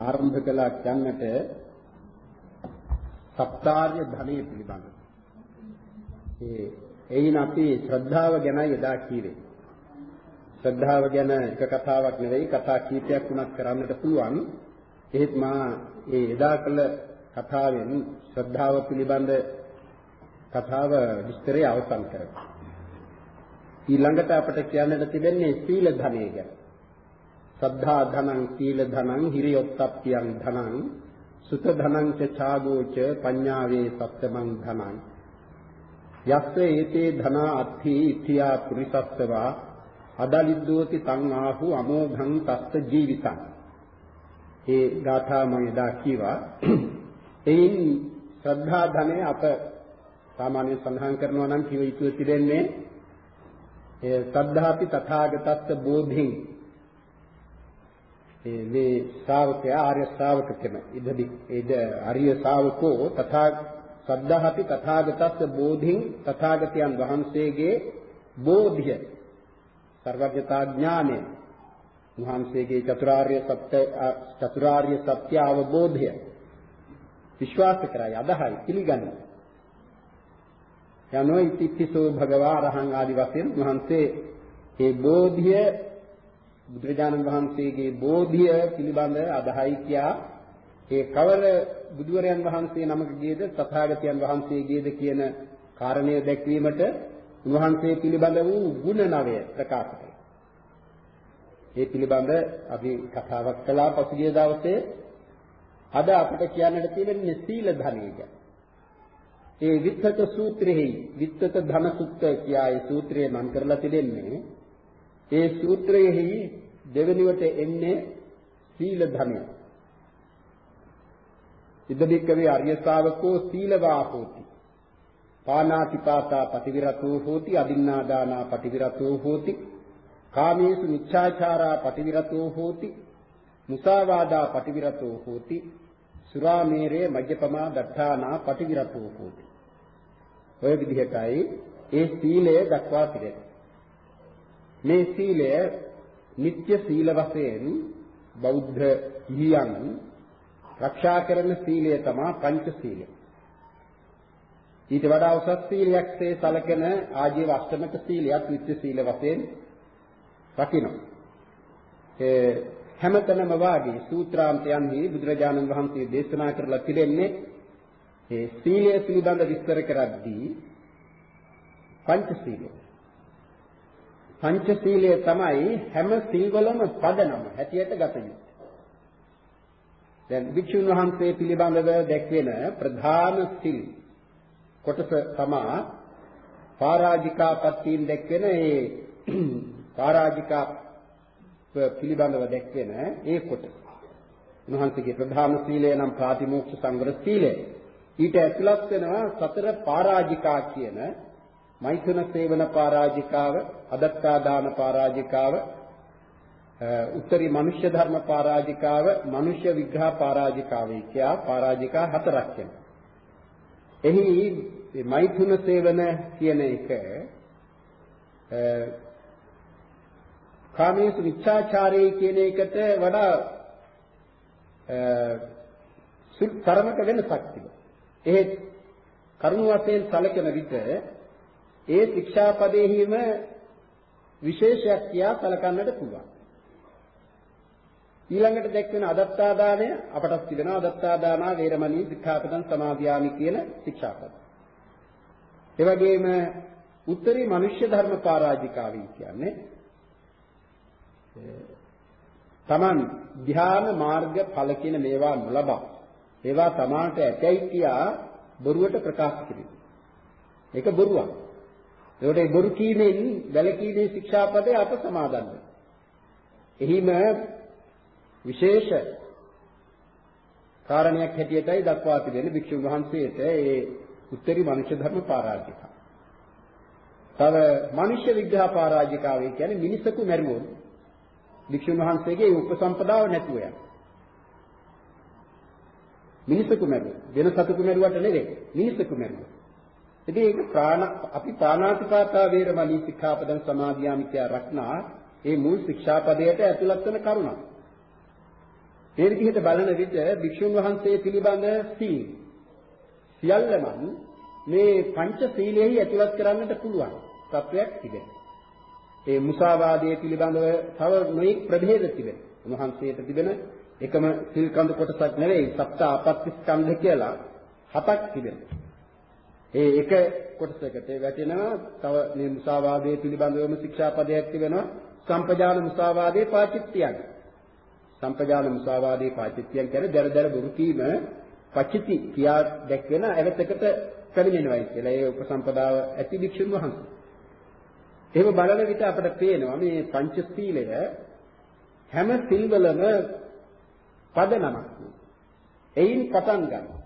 ආරම්භ කළා කියන්නට සත්‍යාර්ය ධනෙ පිළිබඳ. ඒ එයින් අපි ශ්‍රද්ධාව ගැනයි එදා කීවේ. ශ්‍රද්ධාව ගැන එක කතාවක් නෙවෙයි කතා කීපයක් වුණත් කරන්නට පුළුවන්. එහෙත් මා ඒ එදා කළ කතාවෙන් ශ්‍රද්ධාව පිළිබඳ කතාව විස්තරය අවසන් කරගන්න. ඊළඟට අපට කියන්නට තිබෙන්නේ සීල ධනය ගැන. සද්ධා ධනං සීල ධනං හිරියොත්ප්පියං ධනං සුත ධනං ච ඡාගෝච පඤ්ඤාවේ සත්තමං ධනං. යස්ස ඒතේ ධනා අත්ථි ඉත්‍යා පුරිසස්සවා අදලිද්දෝති තං ආහු අමෝඝං තස්ස ජීවිතං. ඒ ගාථා මම එදා කීවා. එයින් ශ්‍රද්ධා ධනය අප සාමාන්‍ය සඳහන් කරනවා නම් කිව යුතු තිබෙන්නේ ඒ සද්ධාපි තථාගතස්ස බෝධින්. මේ ශ්‍රාවකයා ආර්ය ශ්‍රාවක කෙන ඉදදි ඉද ආර්ය ශ්‍රාවකෝ තථා සද්ධාපි තථාගතස්ස බෝධින් තථාගතයන් වහන්සේගේ බෝධිය. සර්වඥතා ඥානය. වහන්සේගේ චතුරාර්ය සත්‍ය චතුරාර්ය සත්‍ය අවබෝධය විශ්වාස කරයි අදහයි පිළිගන්නේ. යනෝ ඉතිපිසෝ භගවා රහං ආදි වශයෙන් වහන්සේ මේ බෝධිය බුදුරජාණන් වහන්සේගේ බෝධිය පිළිබඳ අදහයි කියා ඒ කවර බුදුවරයන් වහන්සේ නමකගේද තථාගතයන් වහන්සේගේද කියන කාරණය දැක්වීමට උන්වහන්සේ පිළිබඳ වූ ගුණ නවය ප්‍රකාශ කළා. ඒ පිළිබඳ අපි කතාවක් කළා පසුගිය දවසේ. අද අපිට කියන්නට තියෙන්නේ සීල ධනෙ ගැන. ඒ විත්තක සූත්‍රෙහි විත්තක ධන සුත්ත කියා ඒ සූත්‍රය නම් කරලා තිබෙන්නේ ඒ සූත්‍රයෙහි දෙවෙනිවට එන්නේ සීල ධනය. ඉදබික්කවේ අරිය ශාවකෝ සීලවා හෝති. පානාතිපාතා පටිවිරතෝ හෝති අදින්නාදානා පටිවිරතෝ හෝති. කාමේසු මිච්ඡාචාරා පටිවිරතෝ හෝති. මුසාවාදා පටිවිරතෝ හෝති. සුරාමේරේ මජ්ජපමා දත්තානා පටිවිරතෝ හෝති. ඔය විදිහටයි ඒ සීලය දක්වා තිබෙන්නේ. මේ සීලය නিত্য සීල වශයෙන් බෞද්ධ හිමියන් ආරක්ෂා කරන සීලය තමයි පංච සීලය. ඊට වඩා උසස් සීලයක් සේ සැලකෙන ආජීව අෂ්ටමක සීලයක් නিত্য සීල වශයෙන් රකිනවා. ඒ හැමතැනම වාගේ සූත්‍රාන්තයන්හි බුදුරජාණන් වහන්සේ දේශනා කරලා තිබෙන්නේ ඒ සීලය පිළිබඳ විස්තර කරද්දී පංච සීලය. පංච සීලය තමයි හැම සීල්වලම පදනම හැටියට ගත යුත්තේ. දැන් වික්ෂුන් වහන්සේ පිළිබඳව දැක්වෙන ප්‍රධාන සිල් කොටස තමා පරාජිකාපත්තීන් දැක්වෙන ඒ පරාජිකා පිළිබඳව දැක්වෙන ඒ කොටස. උන්වහන්සේගේ ප්‍රධාන සීලය නම් ප්‍රාතිමෝක්ෂ සංවර සීලය. ඊට ඇතුළත් වෙනවා සතර පරාජිකා කියන මෛථුන සේවන පරාජිකාව, අදත්තා දාන පරාජිකාව, උත්තරී මනුෂ්‍ය ධර්ම පරාජිකාව, මනුෂ්‍ය විග්‍රහ පරාජිකාවයි කියා පරාජිකා හතරක් වෙනවා. එහි මේ මෛථුන සේවන කියන එක කාමයේ විචාචාරයේ කියන එකට වඩා සුත් තරමක වෙනසක් තිබෙනවා. එහෙත් කරුණ වශයෙන් සැලකෙන විට ඒ ශික්ෂාපදේහිම විශේෂයක් කියා සැලකන්නට පුළුවන්. ඊළඟට දැක්වෙන අදත්තා දාණය අපටත් තිබෙනවා අදත්තා දානා වේරමණී සික්ඛාපදං සමාදියාමි කියන ශික්ෂාපද. ඒ වගේම උත්තරී මනුෂ්‍ය ධර්ම පරාජිකාවී කියන්නේ තමන් ධ්‍යාන මාර්ග ඵල කියන මේවා නොලබා ඒවා තමාට ඇතැයි කියා බොරුවට ප්‍රකාශ කිරීම. ඒක බොරුවක්. ඒකට ඒ බොරු කීමෙන් වැළකීමේ ශික්ෂාපදේ අප සමාදන් එහිම විශේෂ කාරණයක් හැටියටයි දක්වා තිබෙන්නේ භික්ෂුන් වහන්සේට ඒ උත්තරී මනුෂ්‍ය ධර්ම පරාජිකා. තව මනුෂ්‍ය විග්‍රහ පරාජිකාවේ කියන්නේ මිනිසකු මැරුවොත් භික්ෂුන් වහන්සේගේ උපසම්පදාව නැතුව යන. මිනිසකු මැරුවා. වෙන සතුකු මැරුවට නෙවෙයි මිනිසකු මැරුවා. ඉතින් ඒක ප්‍රාණ අපි ප්‍රාණාතිපාතා වේරමණී සික්ඛාපදං සමාදියාමි කියා රක්නා ඒ මුල් ශික්ෂාපදයට ඇතුළත් වෙන කරුණක්. මේ විදිහට බලන විට භික්ෂුන් වහන්සේ පිළිබඳ සීල් සියල්ලම මේ පංච සීලෙහි ඇතුළත් කරන්නට පුළුවන් තත්වයක් තිබෙනවා. ඒ මුසාවාදයේ පිළිබඳව තව නොඑක් ප්‍රභේද තිබෙනවා. උන්වහන්සේට තිබෙන එකම සිල් කඳ කොටසක් නෙවෙයි සප්ත ආපත්‍ය ස්කන්ධ කියලා හතක් තිබෙනවා. ඒ එක කොටසකට වැටෙනවා තව මේ මුසාවාදයේ පිළිබඳවම ශික්ෂාපදයක් තිබෙනවා සම්පජාන මුසාවාදයේ පාචිත්‍යයන්. සම්පජාන මුසාවාදයේ පාචිත්‍යයන් කියන්නේ දරදර බොරු කීම පචිති කියා දැක්වෙන ඇවතකට පැමිණෙනවායි කියලා. ඒ උපසම්පදාව ඇති භික්ෂුන් වහන්සේ. එහෙම බලන විට අපට පේනවා මේ පංචශීලය හැම සිල්වලම පදනමක්. එයින් පටන් ගන්නවා.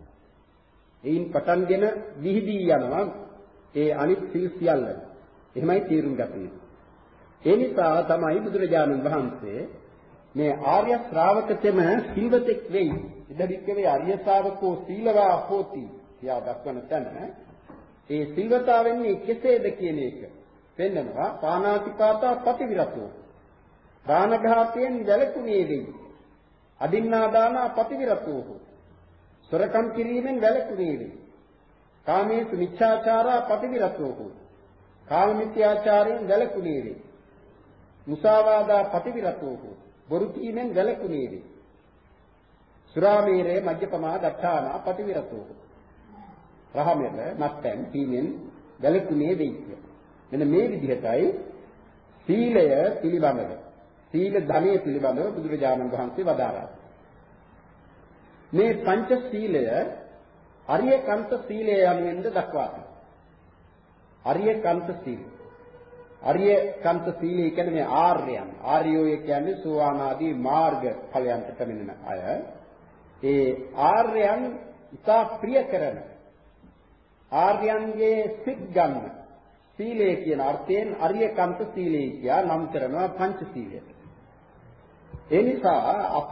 එයින් පටන්ගෙන විහිදී යනවා ඒ අනිත් සිල් සියල්ල. එහෙමයි තීරුම් ගත යුතු. ඒ නිසා තමයි බුදුරජාණන් වහන්සේ මේ ආර්ය ශ්‍රාවකතෙම සිල්වතෙක් වෙයි. ඉදවික්කවේ ආර්ය ශ්‍රාවකෝ සීලවා හෝති කියා දක්වන තැන ඒ සිල්වතා වෙන්නේ කෙසේද කියන එක පෙන්නනවා පානාතිපාතා පටිවිරතෝ ප්‍රාණඝාතයෙන් වැළකුණේ වෙයි. අදින්නා දානා පටිවිරතෝ සොරකම් කිරීමෙන් වැළකුණේ වෙයි. කාමේසු මිච්ඡාචාරා පටිවිරතෝ කාම මිත්‍යාචාරයෙන් වැළකුණේ වෙයි. මුසාවාදා පටිවිරතෝ බොරු කීමෙන් වැළකුණේ වෙයි. සුරාමේරේ මජ්ජපමා දත්තානා පටිවිරතෝ රහමෙල මත්පැන් කීමෙන් වැළකුණේ වෙයි. මෙන්න මේ විදිහටයි සීලය පිළිබඳව සීල ධනය පිළිබඳව බුදුරජාණන් වහන්සේ වදාරා. මේ පංච සීලය අරියකන්ත සීලය යනුවෙන්ද දක්වා තිබෙනවා. අරියකන්ත සීලය. අරියකන්ත සීලය කියන්නේ මේ ආර්යයන්. ආර්යෝ කියන්නේ සෝවාන් ආදී මාර්ග ඵලයන්ට පැමිණෙන අය. ඒ ආර්යයන් ඉතා ප්‍රිය කරන ආර්යයන්ගේ සිත් ගන්න සීලය කියන අර්ථයෙන් අරියකන්ත සීලය කියා නම් කරනවා පංච සීලයට. ඒ නිසා අප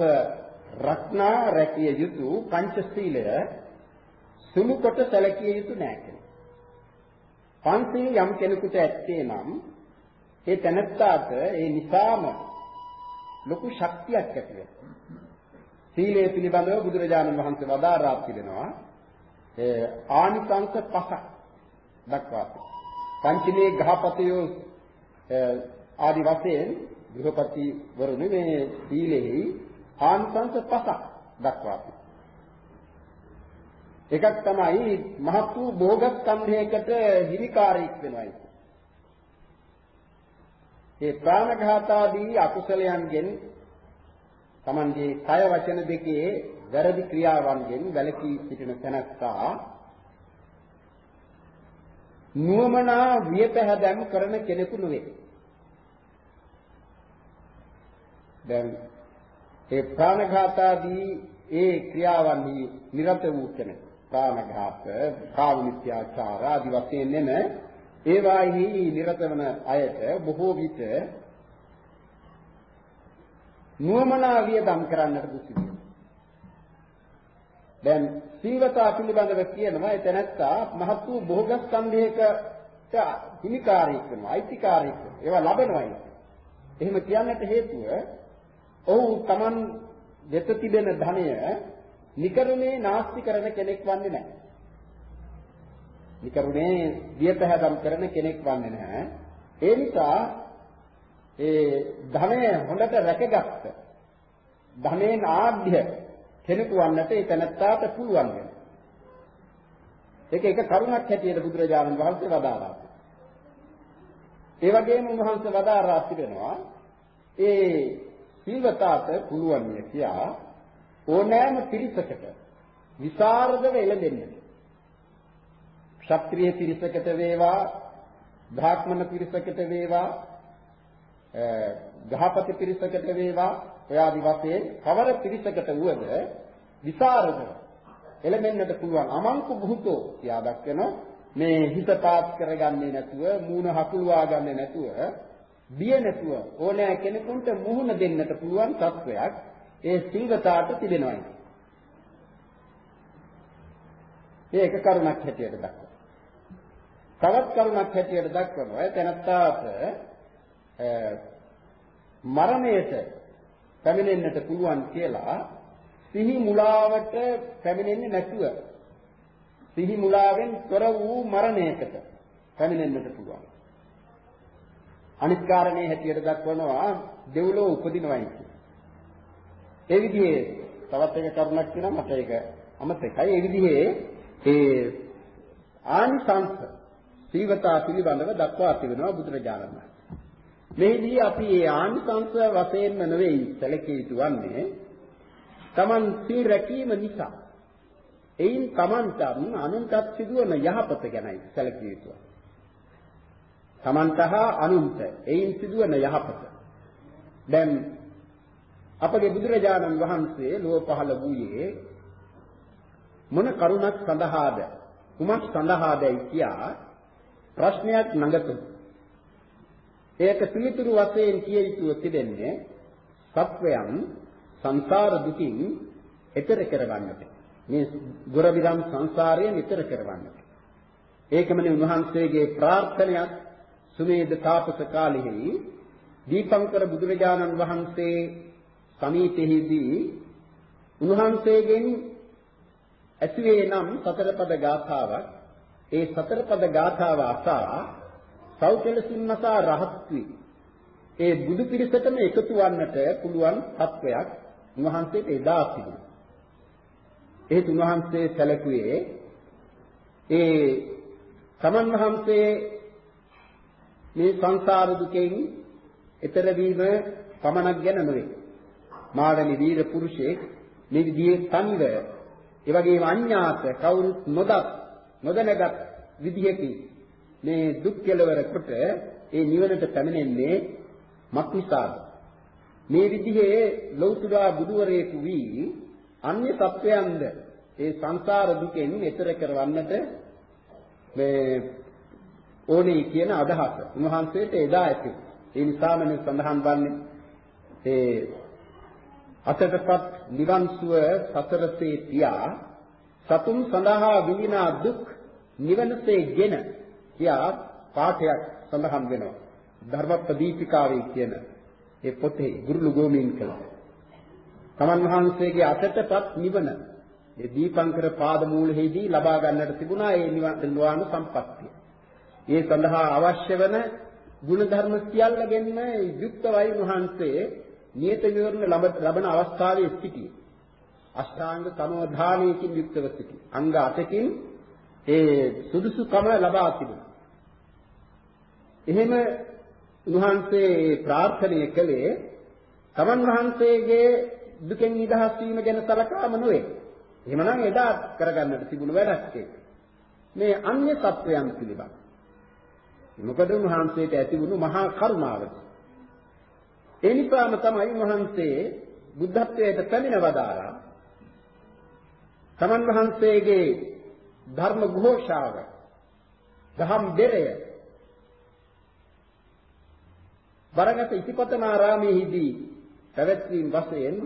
රත්නා රැකිය යුතු පංච සීලය සුළු කොට සැලකිය යුතු නෑ කියලා. පංචශීල යම් කෙනෙකුට ඇත්තේ නම් ඒ තැනත්තාට ඒ නිසාම ලොකු ශක්තියක් ඇති වෙනවා. සීලය පිළිබඳව බුදුරජාණන් වහන්සේ වදාරා තිබෙනවා ඒ ආනිසංස පහක් දක්වා තිබෙනවා. පංචමේ ගහපතයෝ ආදි වශයෙන් ගෘහපති වරුනි මේ සීලෙහි ආනිසංස පහක් දක්වා එකක් තමයි මහත් වූ භෝගස්කන්ධයකට හිමිකාරයෙක් වෙනවායි. ඒ ප්‍රාණඝාතාදී අකුසලයන්ගෙන් තමන්ගේ කය වචන දෙකේ වැරදි ක්‍රියාවන්ගෙන් වැළකී සිටින තැනැත්තා නුවමනා වියපැහැදම් කරන කෙනෙකු නෙවේ. දැන් ඒ ප්‍රාණඝාතාදී ඒ ක්‍රියාවන්හි නිරත වූ කෙනෙක් ප්‍රාණඝාත, කාමමිත්‍යාචාර ආදී වශයෙන් නෙම ඒවාෙහි නිරත වන අයට බොහෝ විට නුවමනා වියදම් කරන්නට දුසිදු. දැන් සීවතා පිළිබඳව කියනවා ඒ තැනැත්තා මහත් වූ භෝගස්කන්ධයකට හිමිකාරයෙක් වෙනවා, අයිතිකාරයෙක් වෙනවා. ඒවා ලබනවායි. එහෙම කියන්නට හේතුව ඔහු Taman වෙත තිබෙන ධනය නිකරුණේ නාස්ති කරන කෙනෙක් වන්නේ නැහැ. නිකරුණේ වියපැහැදම් කරන කෙනෙක් වන්නේ නැහැ. ඒ නිසා ඒ ධනය හොඳට රැකගත්ත ධනෙන් ආඩ්‍ය කෙනෙකු වන්නට ඒ තැනත්තාට පුළුවන් වෙනවා. ඒක එක කරුණක් හැටියට බුදුරජාණන් වහන්සේ වදාළා. ඒ වගේම උන්වහන්සේ වදාරා තිබෙනවා ඒ සිල්වතාට පුළුවන් කියා ඕනෑම පිරිසකට විසරදව එළදෙන්නට. ක්ෂත්‍රීය පිරිසකට වේවා, බ්‍රාහ්මණ පිරිසකට වේවා, ගහපති පිරිසකට වේවා, ඔය ආදි වශයෙන් කවර පිරිසකට වුවද විසරදව එළමෙන්නට පුළුවන් අමංකු බුහතෝ කියා දක්වන මේ හිත පාත් කරගන්නේ නැතුව මූණ හකුලවා ගන්නේ නැතුව බිය නැතුව ඕනෑ කෙනෙකුට මුහුණ දෙන්නට පුළුවන් තත්වයක් ඒ සිල්වතාට තිබෙනවායි. මේ එක කරුණක් හැටියට දක්වනවා. තවත් කරුණක් හැටියට දක්වනවා තැනත්තාට මරණයට පැමිණෙන්නට පුළුවන් කියලා සිහි මුලාවට පැමිණෙන්නේ නැතුව සිහි මුලාවෙන් තොර වූ මරණයකට පැමිණෙන්නට පුළුවන්. අනිත් කාරණේ හැටියට දක්වනවා දෙව්ලොව උපදිනවයි කියන. ඒ විදිහේ තවත් එක කරුණක් කියනවා මට ඒක අමතකයි. ඒ විදිහේ ඒ ආනිසංස සීවතා පිළිබඳව දක්වා තිබෙනවා බුදුරජාණන් වහන්සේ. මෙහිදී අපි මේ ආනිසංස වශයෙන්ම නෙවෙයි සැලකිය යුතු වන්නේ Taman සී රැකීම නිසා. එයින් Tamanට අනුන්ටත් සිදුවන යහපත ගැනයි සැලකිය යුතුයි. Tamanට හා අනුන්ට එයින් සිදුවන යහපත. දැන් අපගේ බුදුරජාණන් වහන්සේ ලෝක පහළ වූයේ මොන කරුණක් සඳහාද? කුමක් සඳහාදයි කියා ප්‍රශ්නයක් නඟතුන. ඒක පිළිතුරු වශයෙන් කිය යුතුව තිබෙන්නේ සත්වයන් සංසාර දුකින් එතර කරවන්නට. මේ ගොරවිරම් සංසාරයෙන් එතර කරවන්නට. ඒකමනේ උන්වහන්සේගේ ප්‍රාර්ථනයක් සුමේද තාපස කාලෙහි දීපංකර බුදුරජාණන් වහන්සේ සමීපෙහිදී උන්වහන්සේගෙන් ඇසුවේ නම් සතරපද ගාථාවක් ඒ සතරපද ගාථාව අසා සෞඛලසින්නසා රහත් වී ඒ බුදු පිරිසටම එකතු වන්නට පුළුවන් තත්වයක් උන්වහන්සේට එදා තිබුණා. ඒ තුන්වහන්සේ සැලකුවේ ඒ සමන් වහන්සේ මේ සංසාර දුකෙන් එතර වීම පමණක් ගැන නොවේ. මාළනි වීර පුරුෂයෙක් මේ විදිහේ තනිව ඒ වගේම අඥාත කවුරුත් නොදත් නොදැනගත් විදිහකින් මේ දුක් කෙලවර කොට ඒ නිවනට පැමිණෙන්නේ මක්නිසාද මේ විදිහේ ලෞතුරා බුදුවරයෙකු වී අන්‍ය සත්වයන්ද ඒ සංසාර දුකෙන් එතර කරවන්නට මේ ඕනේ කියන අදහස උන්වහන්සේට එදා ඇති. ඒ නිසාම සඳහන් වන්නේ ඒ අතටපත් නිවන් සුව සතරසේ තියා සතුන් සඳහා විඳිනා දුක් නිවනසේගෙන කියා පාඨයක් සඳහන් වෙනවා. ධර්මපදීපිකාවේ කියන ඒ පොතේ ගුරුළු ගෝමීන් කළා. තමන් වහන්සේගේ අතටපත් නිවන ඒ දීපංකර පාද මූලෙහිදී ලබා ගන්නට තිබුණා ඒ නිවන සම්පත්තිය. ඒ සඳහා අවශ්‍ය වන ගුණ ධර්ම සියල්ලගෙන්ම යුක්තවයි වහන්සේ නියත විවරණ ලබන අවස්ථාවේ සිටියේ. අෂ්ටාංග සමෝධානයකින් යුක්තව සිටි. අංග අටකින් ඒ සුදුසුකම ලබා තිබුණා. එහෙම උන්වහන්සේ ප්‍රාර්ථනා කළේ තමන් වහන්සේගේ දුකෙන් නිදහස් වීම ගැන සලකාම නොවේ. එහෙමනම් එදා කරගන්නට තිබුණු වැඩක් ඒක. මේ අන්‍ය සත්වයන් පිළිබඳ. මොකද උන්වහන්සේට ඇති වුණු මහා කරුණාවයි. ඒ නිසාම තමයි උන්වහන්සේ බුද්ධත්වයට පැමිණ වදාරා තමන් වහන්සේගේ ධර්ම ഘോഷාව දහම් දෙරය වරගත ඉතිපතනාරාමයේදී පැවැත්වීම වශයෙන්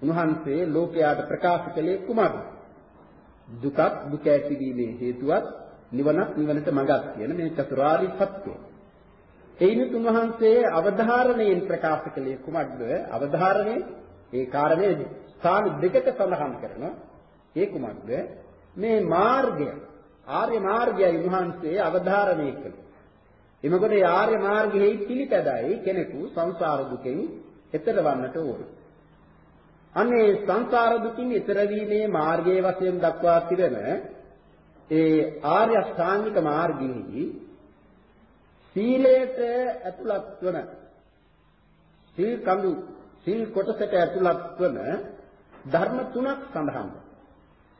උන්වහන්සේ ලෝකයාට ප්‍රකාශ කළේ කුමක්ද දුකක් දුක ඇතිවීමේ හේතුවත් නිවනක් නිවනට මඟක් කියන මේ චතුරාර්ය සත්‍යය එයිනුත් උන්වහන්සේ අවධාරණයෙන් ප්‍රකාශ කළේ කුමක්ද? අවධාරණය ඒ කාරණේ ස්ථාන දෙකක සඳහන් කරනවා. ඒ කුමක්ද? මේ මාර්ගය ආර්ය මාර්ගයයි උන්වහන්සේ අවධාරණය කළේ. එමකොට ඒ ආර්ය මාර්ගයේ පිළිපැදයි කෙනෙකු සංසාර දුකෙන් එතර වන්නට ඕන. අනේ සංසාර දුකින් එතර වීමේ මාර්ගයේ වශයෙන් දක්වා තිබෙන ඒ ආර්ය අෂ්ටාංගික මාර්ගයේ සීලයට ඇතුළත් වන සීල් කඳු සීල් කොටසට ඇතුළත් වන ධර්ම තුනක් සඳහන්.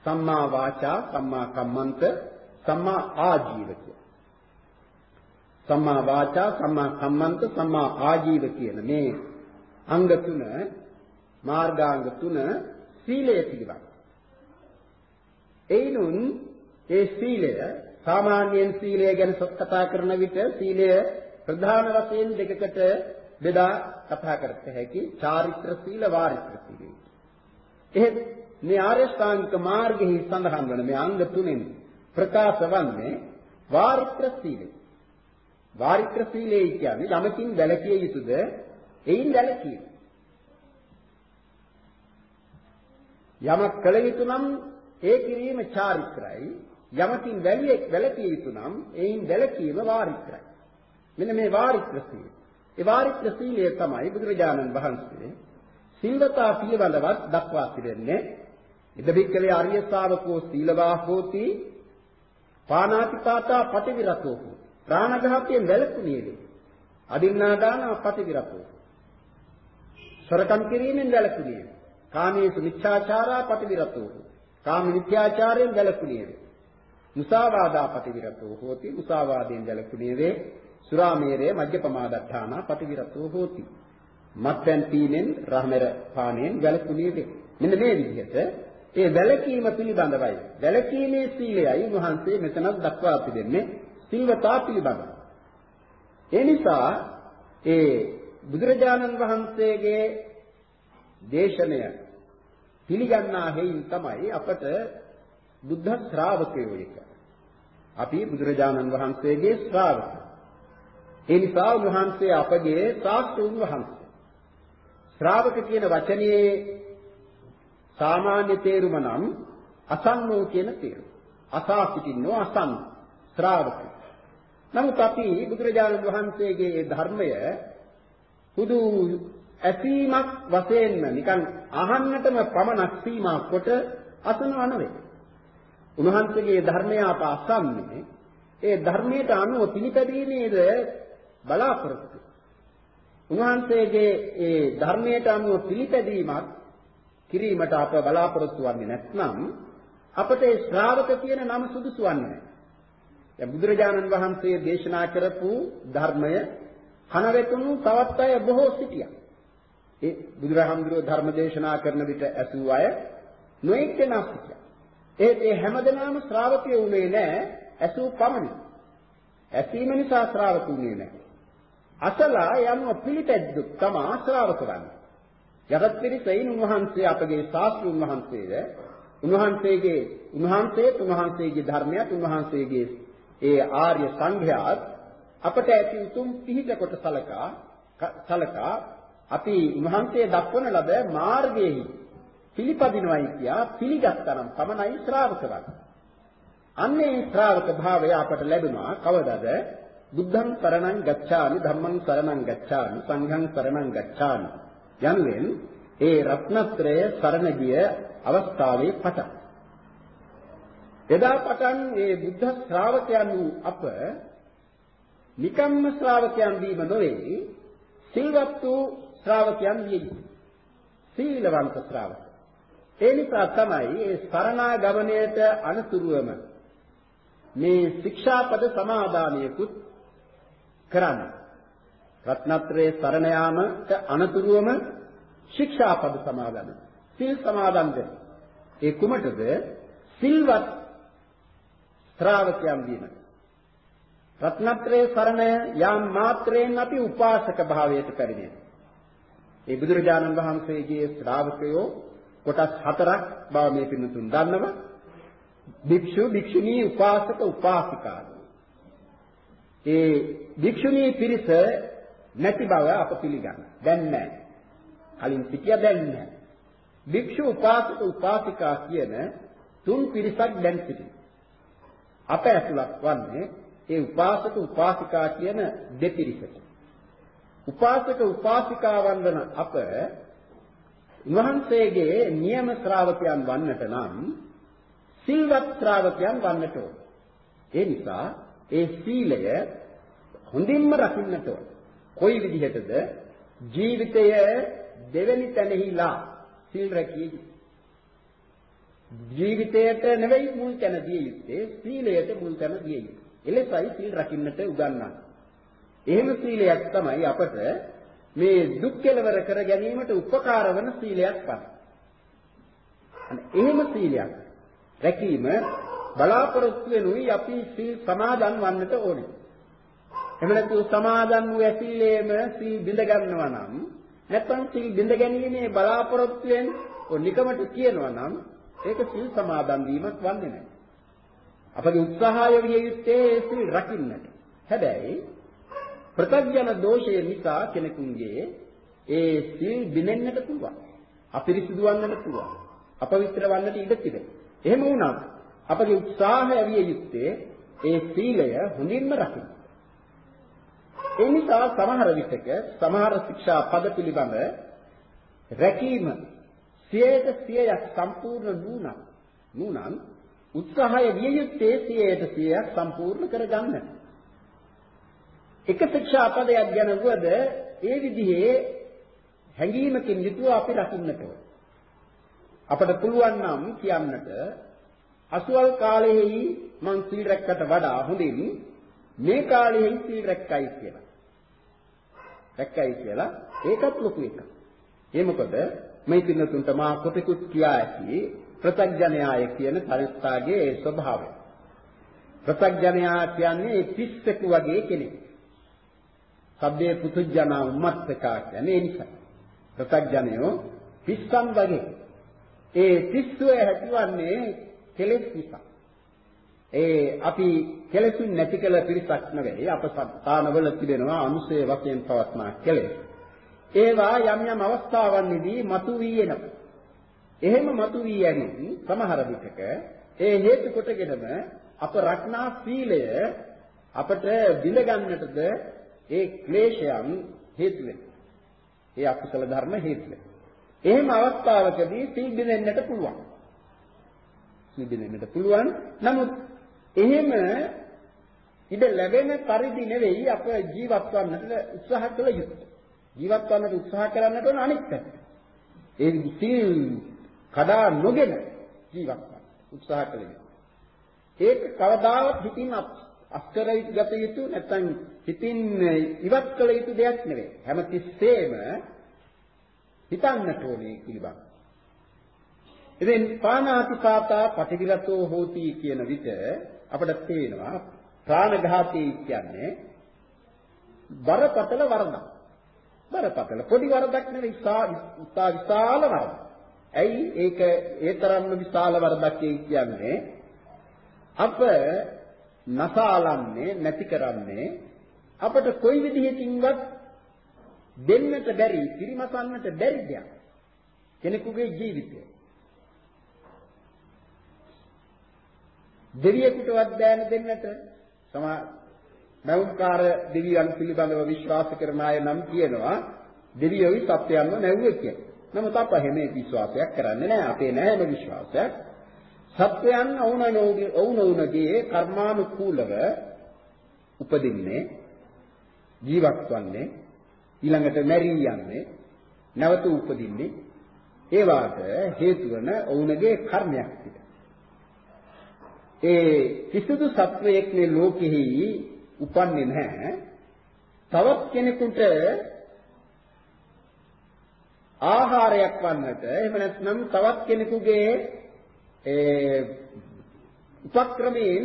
සම්මා වාචා සම්මා කම්මන්ත සම්මා ආජීව සම්මා වාචා සම්මා කම්මන්ත සම්මා ආජීව කියන මේ අංග තුන මාර්ගාංග තුන සීලය පිළිබඳ. එයිනුන් ඒ සීලය සාමාන්‍යයෙන් සීලය ගැන කතා කරන විට සීලය ප්‍රධාන වශයෙන් දෙකකට බෙදා කතා කරත හැකි චාරිත්‍ර සීල වාරිත්‍ර සීල. එහෙත් මේ ආර්ය ශ්‍රාංගික මාර්ගයේ සඳහන් වන මේ අංග තුනෙන් ප්‍රකාශ වන්නේ වාරිත්‍ර සීලය. වාරිත්‍ර සීලය කියන්නේ යමකින් වැළකිය යුතුද එයින් වැළකීම. යමක් කළ යුතු නම් ඒ කිරීම චාරිත්‍රායි යමකින් වැළිය වැළකී යුතු නම් එයින් වැළකීම වාරිත්‍රායි. මෙන්න මේ වාරිත්‍ර සීලය ඒ වාරිත්‍ර සීලය තමයි බුදුරජාණන් වහන්සේ සිල්වතා පිළිබඳවත් දක්වා තිබෙන්නේ. ඉදබික්කලේ ආර්ය ශාවකෝ සීලවා හෝති පානාතිපාතා පටිවිරතෝ ප්‍රාණඝාතයෙන් වැළකුණේ වේ අදින්නා දාන පටිවිරතෝ සොරකම් කිරීමෙන් වැළකුණේ වේ කාමේසු මිච්ඡාචාරා පටිවිරතෝ කාම මිත්‍යාචාරයෙන් වැළකුණේ වේ මුසාවාදා පටිවිරතෝ හෝති. මුසාවාදයෙන් වැළකුණේ වේ සුරාමේරය මජ්ජපමාදත්තානා පටිවිරතෝ හෝති. මත්පැන් පීමෙන් රහමෙර පානයෙන් වැළකුණේ වේ මෙන්න මේ විදිහට ඒ වැළකීම පිළිබඳවයි. වැළකීමේ සීලයයි වහන්සේ මෙතනත් දක්වා තිබෙන්නේ සිල්වතා පිළිබඳව. ඒ නිසා ඒ බුදුරජාණන් වහන්සේගේ දේශනය පිළිගන්නා හේයින් තමයි අපට බුද්ධ ශ්‍රාවකයෝ එක. අපි බුදුරජාණන් වහන්සේගේ ශ්‍රාවකයෝ. ඒ නිසා උන්වහන්සේ අපගේ ශාස්ත්‍රූන් වහන්සේ. ශ්‍රාවක කියන වචනේ සාමාන්‍ය තේරුම නම් අසන්නෝ කියන තේරුම. අසා සිටින්නෝ අසන්න ශ්‍රාවක. නමුත් අපි බුදුරජාණන් වහන්සේගේ ධර්මය හුදු ඇසීමක් වශයෙන්ම නිකන් අහන්නටම පමණක් සීමා කොට අසනව නෙවෙයි. උන්වහන්සේගේ ධර්මය අප අසන්නේ ඒ ධර්මයට අනුව පිළිපැදීමේද බලාපොරොත්තු. උන්වහන්සේගේ ඒ ධර්මයට අනුව පිළිපැදීමක් කිරීමට අප බලාපොරොත්තු වෙන්නේ නැත්නම් අපට ඒ ශ්‍රාවක කියන නම සුදුසු වන්නේ නැහැ. දැන් බුදුරජාණන් වහන්සේ දේශනා කරපු ධර්මය කනවෙතුණු තවත් අය බොහෝ සිටියා. ඒ බුදුරහමඳුරෝ ධර්ම දේශනා කරන විට ඇසූ අය නොඑක් කෙනා සිටියා. ඒ ඒ හැමදෙනාම ශ්‍රාවකයෝ උනේ නැහැ ඇසූ පමණි. ඇසීම නිසා ශ්‍රාවක උනේ නැහැ. අසලා යනුව පිළිපැද්දු තමා ශ්‍රාවක වන්නේ. යටත් පිරිසෙයින් උන්වහන්සේ අපගේ ශාස්ත්‍රුන් වහන්සේද උන්වහන්සේගේ උන්වහන්සේත් උන්වහන්සේගේ ධර්මයක් උන්වහන්සේගේ ඒ ආර්ය සංඝයාත් අපට ඇති උතුම් පිහිට කොට සලකා සලකා අපි උන්වහන්සේ දක්වන ලද මාර්ගයේ පිළිපදිනවයි කියා පිළිගත්තරම් පමණයි ශ්‍රාවක වන්නේ. අන්නේ ශ්‍රාවක භාවය අපට ලැබුණා කවදද? බුද්ධං සරණං ගච්ඡාමි ධම්මං සරණං ගච්ඡාමි සංඝං සරණං ගච්ඡාමි යනුවෙන් ඒ රත්නත්‍රය සරණ ගිය අවස්ථාවේ පටන් එදා පටන් ඒ බුද්ධ ශ්‍රාවකයන් වූ අප නිකම්ම ශ්‍රාවකයන් වීම නොවේ සිල්වත් වූ ශ්‍රාවකයන් විය යුතුයි සීලවන්ත ශ්‍රාවක ඒ නිසා තමයි ඒ සරණාගමණයට අනුතුරුවම මේ ශික්ෂාපද සමාදානයකුත් කරන්නේ රත්නත්‍රයේ සරණ යාමට අනතුරුවම ශික්ෂාපද සමාදන්. සිල් සමාදන් වෙන. ඒ කුමටද? සිල්වත් ශ්‍රාවකයන් වීමට. රත්නත්‍රයේ සරණ යාම මාත්‍රයෙන් අපි උපාසක භාවයට පැමිණෙනවා. ඒ බුදුරජාණන් වහන්සේගේ ශ්‍රාවකයෝ කොටස් හතරක් බව මේ පින්නතුන් දන්නවා. භික්ෂු, භික්ෂුණී, උපාසක, උපාසිකා. ඒ භික්ෂුණී පිරිස නැති බව අප පිළිගන්න. දැන් නැහැ. කලින් සිටියා දැන් නැහැ. භික්ෂු උපාසක උපාසිකා කියන තුන් පිරිසක් දැන් සිටිනවා. අප ඇතුළත් වන්නේ ඒ උපාසක උපාසිකා කියන දෙපිරිසට. උපාසක උපාසිකාවන් වන අප වහන්සේගේ නියම ශ්‍රාවකයන් වන්නට නම් සීලවත් ශ්‍රාවකයන් වන්නට ඕන. ඒ නිසා ඒ සීලය හොඳින්ම රකින්නට ඕන. කොයි විදිහටද ජීවිතය දෙවෙනි තැනෙහිලා සිල් රැකිය ජීවිතයට නෙවෙයි මුල් තැන දිය යුත්තේ සීලයට මුල් තැන දිය යුත්තේ. එලෙසයි සිල් රකින්නට උගන්වන්නේ. එහෙම සීලයක් තමයි අපට මේ දුක් කෙලවර කර ගැනීමට උපකාර වන සීලයක් වත්. එහෙම සීලයක් රැකීම බලාපොරොත්තු වෙනුයි අපි සිල් සමාදන් වන්නට ඕනේ. එහෙම නැත්නම් සමාදන් වූ ඇසිල්ලේම සිල් බිඳ ගන්නවා නම් නැත්නම් සිල් බිඳ ගැනීමේ බලාපොරොත්තුවෙන් නිකමට කියනවා නම් ඒක සිල් සමාදන් වීමක් වන්නේ නැහැ. අපගේ උත්සාහය විය යුත්තේ සිල් රකින්නට. හැබැයි ප්‍රත්‍යඥ දෝෂය නිසා කෙනෙකුගේ ඒ සිල් බිඳෙන්නට පුළුවන්. අපිරිසිදු වන්නට පුළුවන්. අපවිත්‍ර වන්නට ඉඩ තිබෙනවා. එහෙම වුණත් අපගේ උත්සාහය විය යුත්තේ ඒ සීලය හොඳින්ම රකින්න. ඒ නිසා සමහර විටක සමහර ශික්ෂා පද පිළිබඳ රැකීම 100ට 100ක් සම්පූර්ණ නුනක් නුනන් උත්සාහය විය යුත්තේ 100ට 100ක් සම්පූර්ණ කරගන්න. එක ශික්ෂා පදයක් ගැන වුවද ඒ විදිහේ හැඟීමකින් යුතුව අපි රකින්නට ඕන. අපට පුළුවන් නම් කියන්නට අසුවල් කාලෙහි මං සීල් රැක්කට වඩා හොඳින් මේ කාලෙහි සීල් රැක්කයි කියලා. රැක්කයි කියලා ඒකත් ලොකු එකක්. ඒ මොකද මේ පින්නතුන්ට මා කොටෙකුත් කියා ඇති ප්‍රත්‍යඥයාය කියන තනස්ථාගේ ඒ ස්වභාවය. ප්‍රත්‍යඥයා කියන්නේ පිස්සෙකු වගේ කෙනෙක්. සබ්බේ පුතුජනා උම්මත්තකා කියන්නේ ඒ නිසා. ප්‍රත්‍යඥයෝ පිස්සන් වගේ. ඒ පිස්සුවේ හැටිවන්නේ කෙලෙස් නිසා. ඒ අපි කෙලෙසුන් නැති කළ පිරිසක් නෙවෙයි අප සත්තානවල තිබෙනවා අනුසය වශයෙන් පවත්නා කෙලෙස්. ඒවා යම් යම් අවස්ථාවන්හිදී මතු වී එනවා. එහෙම මතු වී යමින් සමහර විටක ඒ හේතු කොටගෙනම අප රක්නා සීලය අපට බිඳ ගන්නටද ඒ ක්ලේශයන් හේතු වෙනවා. ඒ අකුසල ධර්ම හේතු වෙනවා. එහෙම අවස්ථාවකදී සීල් බිඳෙන්නට පුළුවන්. සීල් බිඳෙන්නට පුළුවන්. නමුත් එහෙම ඉඩ ලැබෙන පරිදි නෙවෙයි අප ජීවත් වන්නට උත්සාහ කළ යුත්තේ. ජීවත් වන්නට උත්සාහ කරන්නට ඕන අනිත් පැත්ත. ඒ සීල් කඩා නොගෙන ජීවත් වන්න උත්සාහ කළ යුතුයි. ඒක කවදාවත් හිතින් අස්කර ගත යුතු නැත්නම් හිතින් ඉවත් කළ යුතු දෙයක් නෙවෙයි. හැම තිස්සෙම හිතන්නට ඕනේ පිළිබඳ. ඉතින් පානාතිපාතා පටිවිරතෝ හෝති කියන විට අපිට තේනවා ප්‍රාණඝාතී කියන්නේ බරපතල වරදක්. බරපතල පොඩි වරදක් නෙවෙයි ඉතා විශාල වරදක්. ඇයි ඒක ඒ තරම්ම විශාල වරදක් කියන්නේ අප නසාලන්නේ නැති කරන්නේ අපට කොයි විදිහකින්වත් දෙන්නට බැරි පිරිමසන්නට බැරි දෙයක් කෙනෙකුගේ ජීවිතය දෙවියෙකුටවත් බෑන දෙන්නට සමා මෞංකාර දෙවියන් පිළිබඳව විශ්වාස කරන අය නම් කියනවා දෙවියෝයි සත්‍යයන්ව නැවුවේ කියලා. නමුත් අප හැම විශ්වාසයක් කරන්නේ නැහැ. අපේ නැහැ විශ්වාසයක්. සත්‍යයන් වුණනෝගේ වුණුණගේ කර්මානුකූලව උපදින්නේ ජීවත් වන්නේ ඊළඟට මැරී යන්නේ නැවත උපදින්නේ ඒ වාට හේතු වන ඔවුන්ගේ කර්මයක් තිබෙනවා. ඒ කිසිදු සත්වයක් මේ ලෝකෙහි උපන්නේ නැහැ. තවත් කෙනෙකුට ආහාරයක් වන්නට එහෙම නැත්නම් තවත් කෙනෙකුගේ ඒ උපක්‍රමයෙන්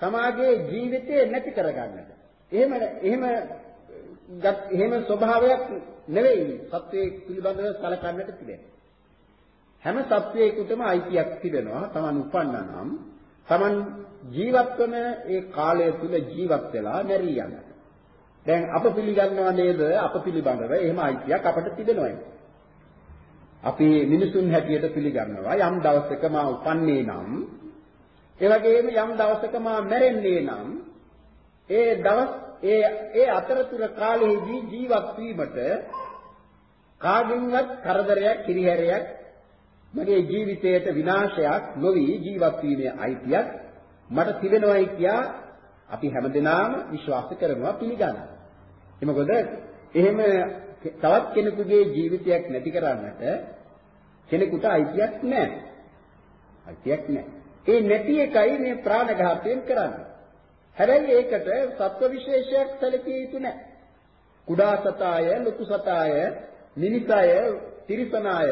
සමාජයේ ජීවිතය නැති කරගන්නට. එහෙම එහෙම එහෙම ස්වභාවයක් නෙවෙයි සත්වයේ පිළිබඳව සැලකන්නට තිබෙන්නේ. හැම සත්වයකටම අයිතියක් තිබෙනවා. Taman උපන්නා නම් Taman ජීවත් වන ඒ කාලය තුල ජීවත් වෙලා මැරී යන්න. දැන් අප පිළිගන්නවා නේද අප පිළිබඳව එහෙම අයිතියක් අපට තිබෙනවා. අපි මිනිසුන් හැටියට පිළිගන්නවා යම් දවසක මා උපන්නේ නම් ඒ වගේම යම් දවසක මා මැරෙන්නේ නම් ඒ දවස් ඒ ඒ අතරතුර කාලයේදී ජීවත් වීමට කාගෙන්වත් කරදරයක් කිරිහැරයක් මගේ ජීවිතයට විනාශයක් නොවි ජීවත් වීමේ අයිතියක් මට තිබෙනවයි කියා අපි හැමදෙනාම විශ්වාස කරනවා පිළිගන්නවා. ඒ මොකද එහෙම තවත් කෙනෙකුගේ ජීවිතයක් නැති කරන්නට කෙනෙකුට අයිතියක් නැහැ. අයිතියක් නැහැ. ඒ නැති එකයි මේ ප්‍රාණඝාතයෙන් කරන්නේ. හැබැයි ඒකට සත්ව විශේෂයක් සැලකිය යුතු නැහැ. කුඩා සතාය, ලොකු සතාය, මිනිසාය, තිරිසනාය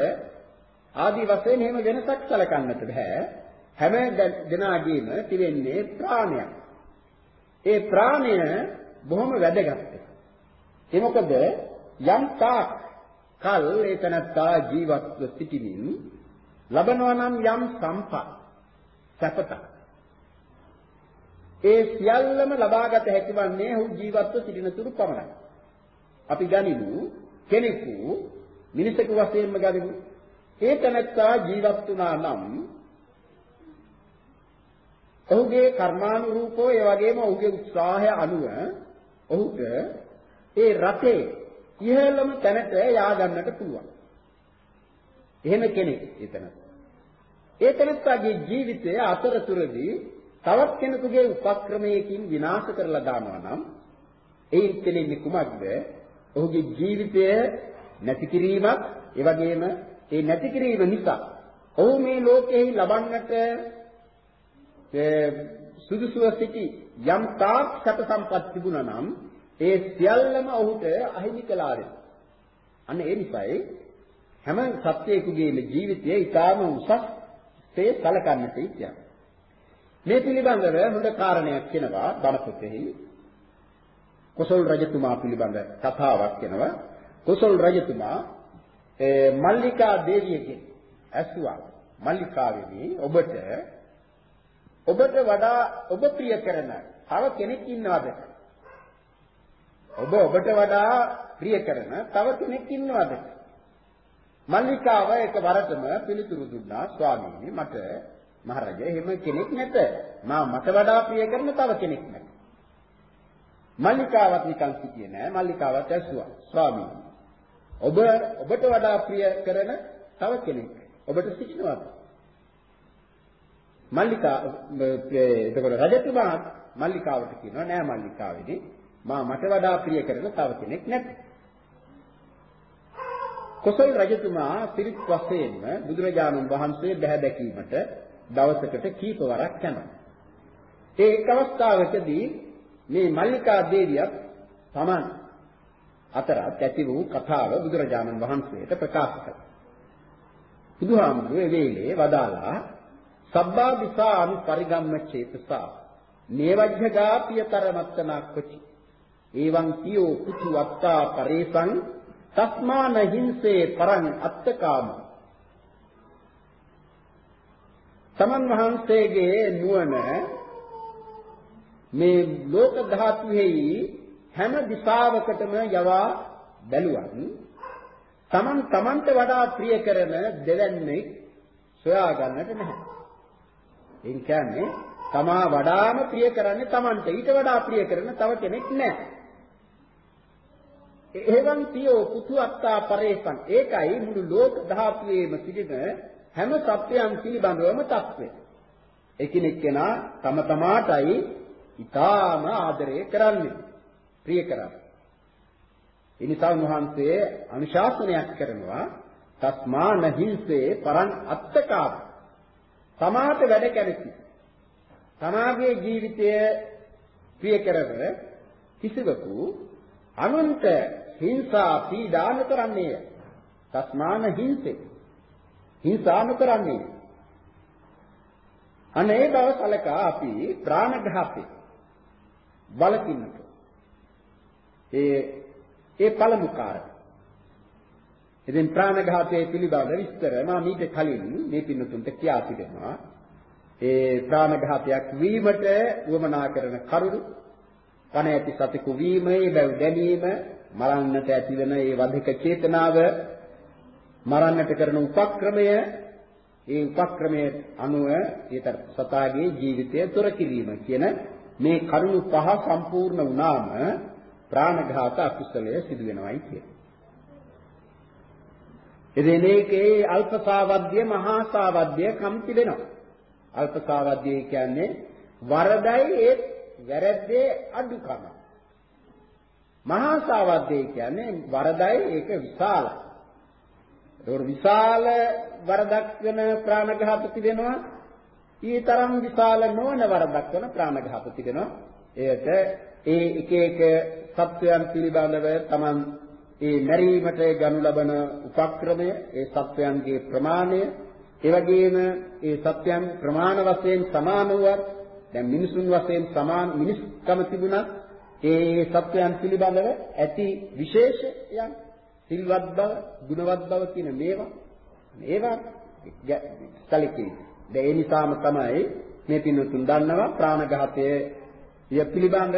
ආදී වශයෙන් එහෙම වෙනසක් සැලකන්නට බෑ. හැම දෙනාගේම තිබෙන්නේ ප්‍රාණයක්. ඒ ප්‍රාණය බොහොම වැදගත් එකක්. ඒ මොකද යම් තාක් කල් ඒතනත්තා ජීවත්ව සිටිමින් ලබනවා නම් යම් සම්පත් සැපත ඒ සියල්ලම ලබාගත හැකි වන්නේ ඔහු ජීවත්ව සිටින තුරු පමණයි. අපි ගනිමු කෙනෙකු මිනිසෙකු වශයෙන්ම ගනිමු ඒ තැනැත්තා ජීවත් වුණා නම් ඔහුගේ කර්මානුරූපව ඒ වගේම ඔහුගේ උත්සාහය අනුව ඔහුට ඒ රටේ ඉහළම තැනට යා ගන්නට පුළුවන්. එහෙම කෙනෙක් එතන. ඒ තැනත්තාගේ ජීවිතය අතරතුරදී තවත් කෙනෙකුගේ උපක්‍රමයකින් විනාශ කරලා දානවා නම් එයින් කෙලෙන්නේ කුමක්ද? ඔහුගේ ජීවිතය නැති කිරීමක්, ඒ වගේම ඒ නැති කිරීම නිසා ඔහු මේ ලෝකෙහි ලබන්නට සුදුසුව සිටි යම් තාක් සැප සම්පත් තිබුණා නම් ඒ සියල්ලම ඔහුට අහිමි කළාද? අන්න ඒ නිසායි හැම සත්‍යයකගේම ජීවිතය ඊටාම උසස් තේ සලකන්නට කියන්නේ. මේ පිළිබඳව හොඳ කාරණයක් කියනවා බණපොතෙහි. කොසල් රජතුමා පිළිබඳ කතාවක් කියනවා. කොසල් රජතුමා ඒ මල්ලිකා දේවියගෙන් ඇසුවා. මල්ලිකාවෙනි ඔබට ඔබට වඩා ඔබ ප්‍රිය කරන තව කෙනෙක් ඉන්නවද? ඔබ ඔබට වඩා ප්‍රිය කරන තව කෙනෙක් ඉන්නවද? මල්ලිකාව එකවරටම පිළිතුරු දුන්නා ස්වාමීනි මට මහරජා එහෙම කෙනෙක් නැත. මා මට වඩා ප්‍රිය කරන තව කෙනෙක් නැත. මල්ලිකාවත් නිකන් සිටියේ නෑ. මල්ලිකාවත් ඇසුවා ස්වාමීනි ඔබ ඔබට වඩා ප්‍රිය කරන තව කෙනෙක් ඔබට සිටිනවද? මල්ලිකා එතකොට රජතුමා මල්ලිකාවට කියනවා නෑ මල්ලිකාවේදී මා මට වඩා ප්‍රිය කරන තව කෙනෙක් නැත. කොසල් රජතුමා පිරිත් වශයෙන්ම බුදුරජාණන් වහන්සේ බැහැ දැකීමට දවසකට කීප වරක් යනවා. ඒ එක් අවස්ථාවකදී මේ මල්ලිකා දේවියත් Taman අතරත් ඇති වූ කතාව බුදුරජාණන් වහන්සේට ප්‍රකාශ කළා. බුදුහාමුදුරුවෝ වේලේ වදාලා සබ්බා විසාමි පරිගම්ම චේතසා නේවජ්ජගාපියතර මත්තනා කොචි එවං තියෝ කුතු වත්තා පරේසං තස්මාන හිංසේ පරං අත්තකාම තමන් වහන්සේගේ නුවණ මේ ලෝක ධාතුෙහි හැම දිශාවකටම යවා බැලුවන් තමන් තමන්ට වඩා ප්‍රිය කරන දෙවන්නේ සොයා ගන්නට නැහැ. ඒ කියන්නේ තමා වඩාම ප්‍රිය කරන්නේ තමන්ට ඊට වඩා ප්‍රිය කරන තව කෙනෙක් නැහැ. එවං තියෝ පුතුත්තා පරේසං ඒකයි මුළු ලෝක ධාතුවේම සිටින හැම සත්‍යයන් පිළිබඳවම තත්ත්වය. එකිනෙක කෙනා තම තමාටයි ඊටාම ආදරය කරන්නේ. ප්‍රිය කරන්නේ. එනිසා උන්වහන්සේ අනුශාසනයක් කරනවා තස්මා නහිල්සේ පරං අත්තකාප. තමාට වැඩ කැමති. තමාගේ ජීවිතය ප්‍රිය කරව කිසිවකු අනුන්ට හිංසා පීඩා නොකරන්නේය. තස්මාන හිංසේ. හිංසා නොකරන්නේ. අනේ බව සලකා අපි ප්‍රාණඝාතේ වලකින්නට. ඒ ඒ පළමු කාරණය. ඉතින් ප්‍රාණඝාතයේ පිළිබඳ විස්තර මා මීට කලින් මේ පින්නතුන්ට කියා තිබෙනවා. ඒ ප්‍රාණඝාතයක් වීමට වමනා කරන කරුණු පණ ඇති සතෙකු වීමේ බැව් දැනීම මරන්නට ඇතිවන ඒ වධක චේතනාව මරන්නට කරන උපක්‍රමය ඒ උපක්‍රමයේ අනුව ඊට සතාගේ ජීවිතය තොර කිරීම කියන මේ කරුණු පහ සම්පූර්ණ වුණාම ප්‍රාණඝාත අකුසලය සිදු වෙනවයි කියන්නේ. ඉතින් මේකේ අල්පසාවද්‍ය මහා සාවද්‍ය කම් තිබෙනවා. අල්පසාවද්‍ය කියන්නේ වරදයි ඒ වැරද්දේ අඩුකම. මහා සාවද්දේ කියන්නේ වරදයි ඒක විශාලයි. ඒක විශාල වරදක් වෙන ප්‍රාණඝාත තිබෙනවා. ඊතරම් විශාල නොවන වරදක් වෙන ප්‍රාණඝාත තිබෙනවා. එයට ඒ එක එක සත්වයන් පිළිබඳව Taman ඒ මැරීමට ගනු ලබන උපක්‍රමය, ඒ සත්වයන්ගේ ප්‍රමාණය, ඒ වගේම ඒ සත්‍යයන් ප්‍රමාණ වශයෙන් සමාන වූවත් දැන් මිනිසුන් වශයෙන් සමාන මිනිස්කම තිබුණත් ඒ සත්‍යයන් පිළිබඳව ඇති විශේෂයන් සිල්වත් බව, ගුණවත් බව කියන මේවා මේවා සැලකේ. ඒ නිසාම තමයි මේ පින්තුන් දන්නවා ප්‍රාණඝාතයේ ය පිළිබඳ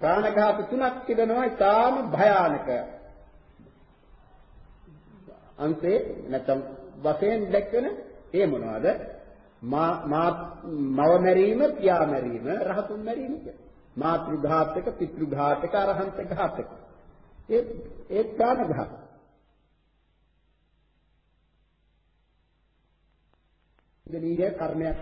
ප්‍රාණඝාත තුනක් තිබෙනවා ඊටාම භයානක අන්තේ නැත්නම් වශයෙන් දැක්වෙන ඒ මොනවද? මා මව මැරීම, පියා මැරීම, රහතුන් මැරීම කියන්නේ. මාතෘ ඝාතක, පිතෘ ඝාතක, අරහන්ත ඝාතක. ඒ ඒ ප්‍රාණ ඝාතක. ගණීය කර්මයක්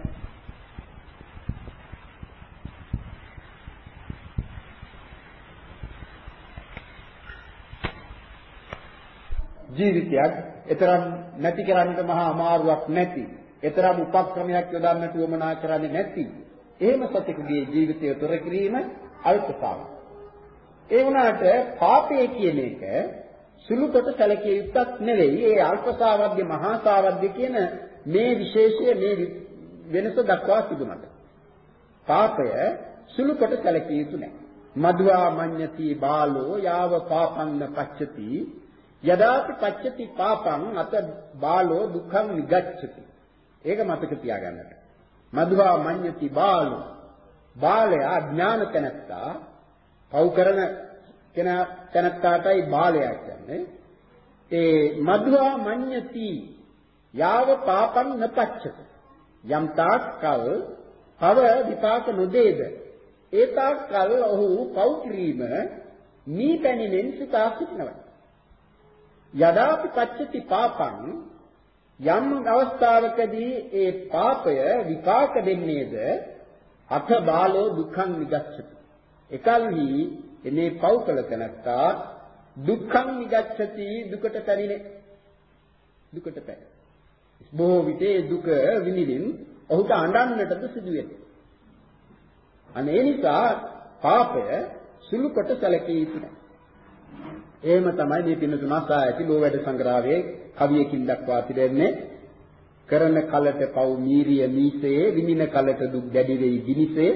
ජීවිතයක් එතරම් නැති කරන්නට මහා අමාරුවක් නැති එතරම් උපක්‍රමයක් යොදන්නට උවමනා කරන්නේ නැති එහෙම සතෙකුගේ ජීවිතය තොර කිරීම අල්පතාවක් ඒ වුණාට පාපය කියන එක සුළු කොට සැලකිය යුත්තක් නෙවෙයි ඒ අල්පසාවද්‍ය මහාසාවද්‍ය කියන මේ විශේෂය මේ වෙනස දක්වා තිබුණාට පාපය සුළු කොට සැලකිය යුතු නැහැ මధుවා මඤ්ඤති බාලෝ යාව පාපන්න පච්චති යදාති පච්චති පාපං අත බාලෝ දුක්ඛං නිගච්ඡති. ඒක මතක තියාගන්නට. මధుවා මඤ්ඤති බාලෝ. බාලයා ඥාන තැනත්තා පව් කරන කෙනා තැනත්තාටයි බාලයා කියන්නේ. ඒ මధుවා මඤ්ඤති යාව පාපං නපච්චති. යම් තාක් කල් පව විපාක නොදේද ඒ තාක් කල් ඔහු පව් කිරීම නී පැනිනෙන් සිතා සිටිනවා. යදාපි පච්චති පාපං යම් අවස්ථාවකදී ඒ පාපය විපාක දෙන්නේද අත බාලෝ දුක්ඛං නිගච්ඡති එකල්හි එනේ පව් කළ තැනත්තා දුක්ඛං නිගච්ඡති දුකට පැමිණේ දුකට පැමිණේ බොහෝ විට දුක විඳින්න ඔහුට අඬන්නටද සිදු වෙනවා අනේ නිසා පාපය සුළු කොට සැලකී යුතු නැහැ එහෙම තමයි මේ පින්නතුන් අසා ඇති ලෝ වැඩ සංග්‍රහයේ කවියකින් දක්වා තිබෙන්නේ. කරන කලට පව් මීරිය මීසේ විඳින කලට දුක් දැඩි වෙයි ගිනිසේ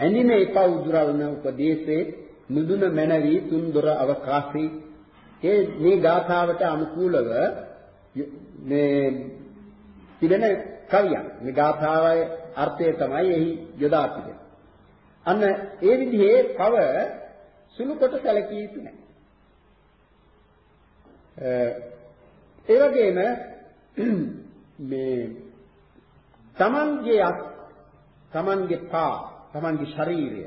ඇඳිනේ පව් දුරල්න උපදේශේ නුදුන මැනවි තුන් දොර අවකාශේ. ඒ මේ ගාථාවට අනුකූලව මේ තිබෙන කවියක් මේ ගාථාවේ අර්ථය තමයි එහි යොදා තිබෙන්නේ. අන්න ඒ විදිහේ පව සුළු කොට සැලකිය යුතු නැහැ ඒ වගේම මේ තමන්ගේ අත් තමන්ගේ පා තමන්ගේ ශරීරය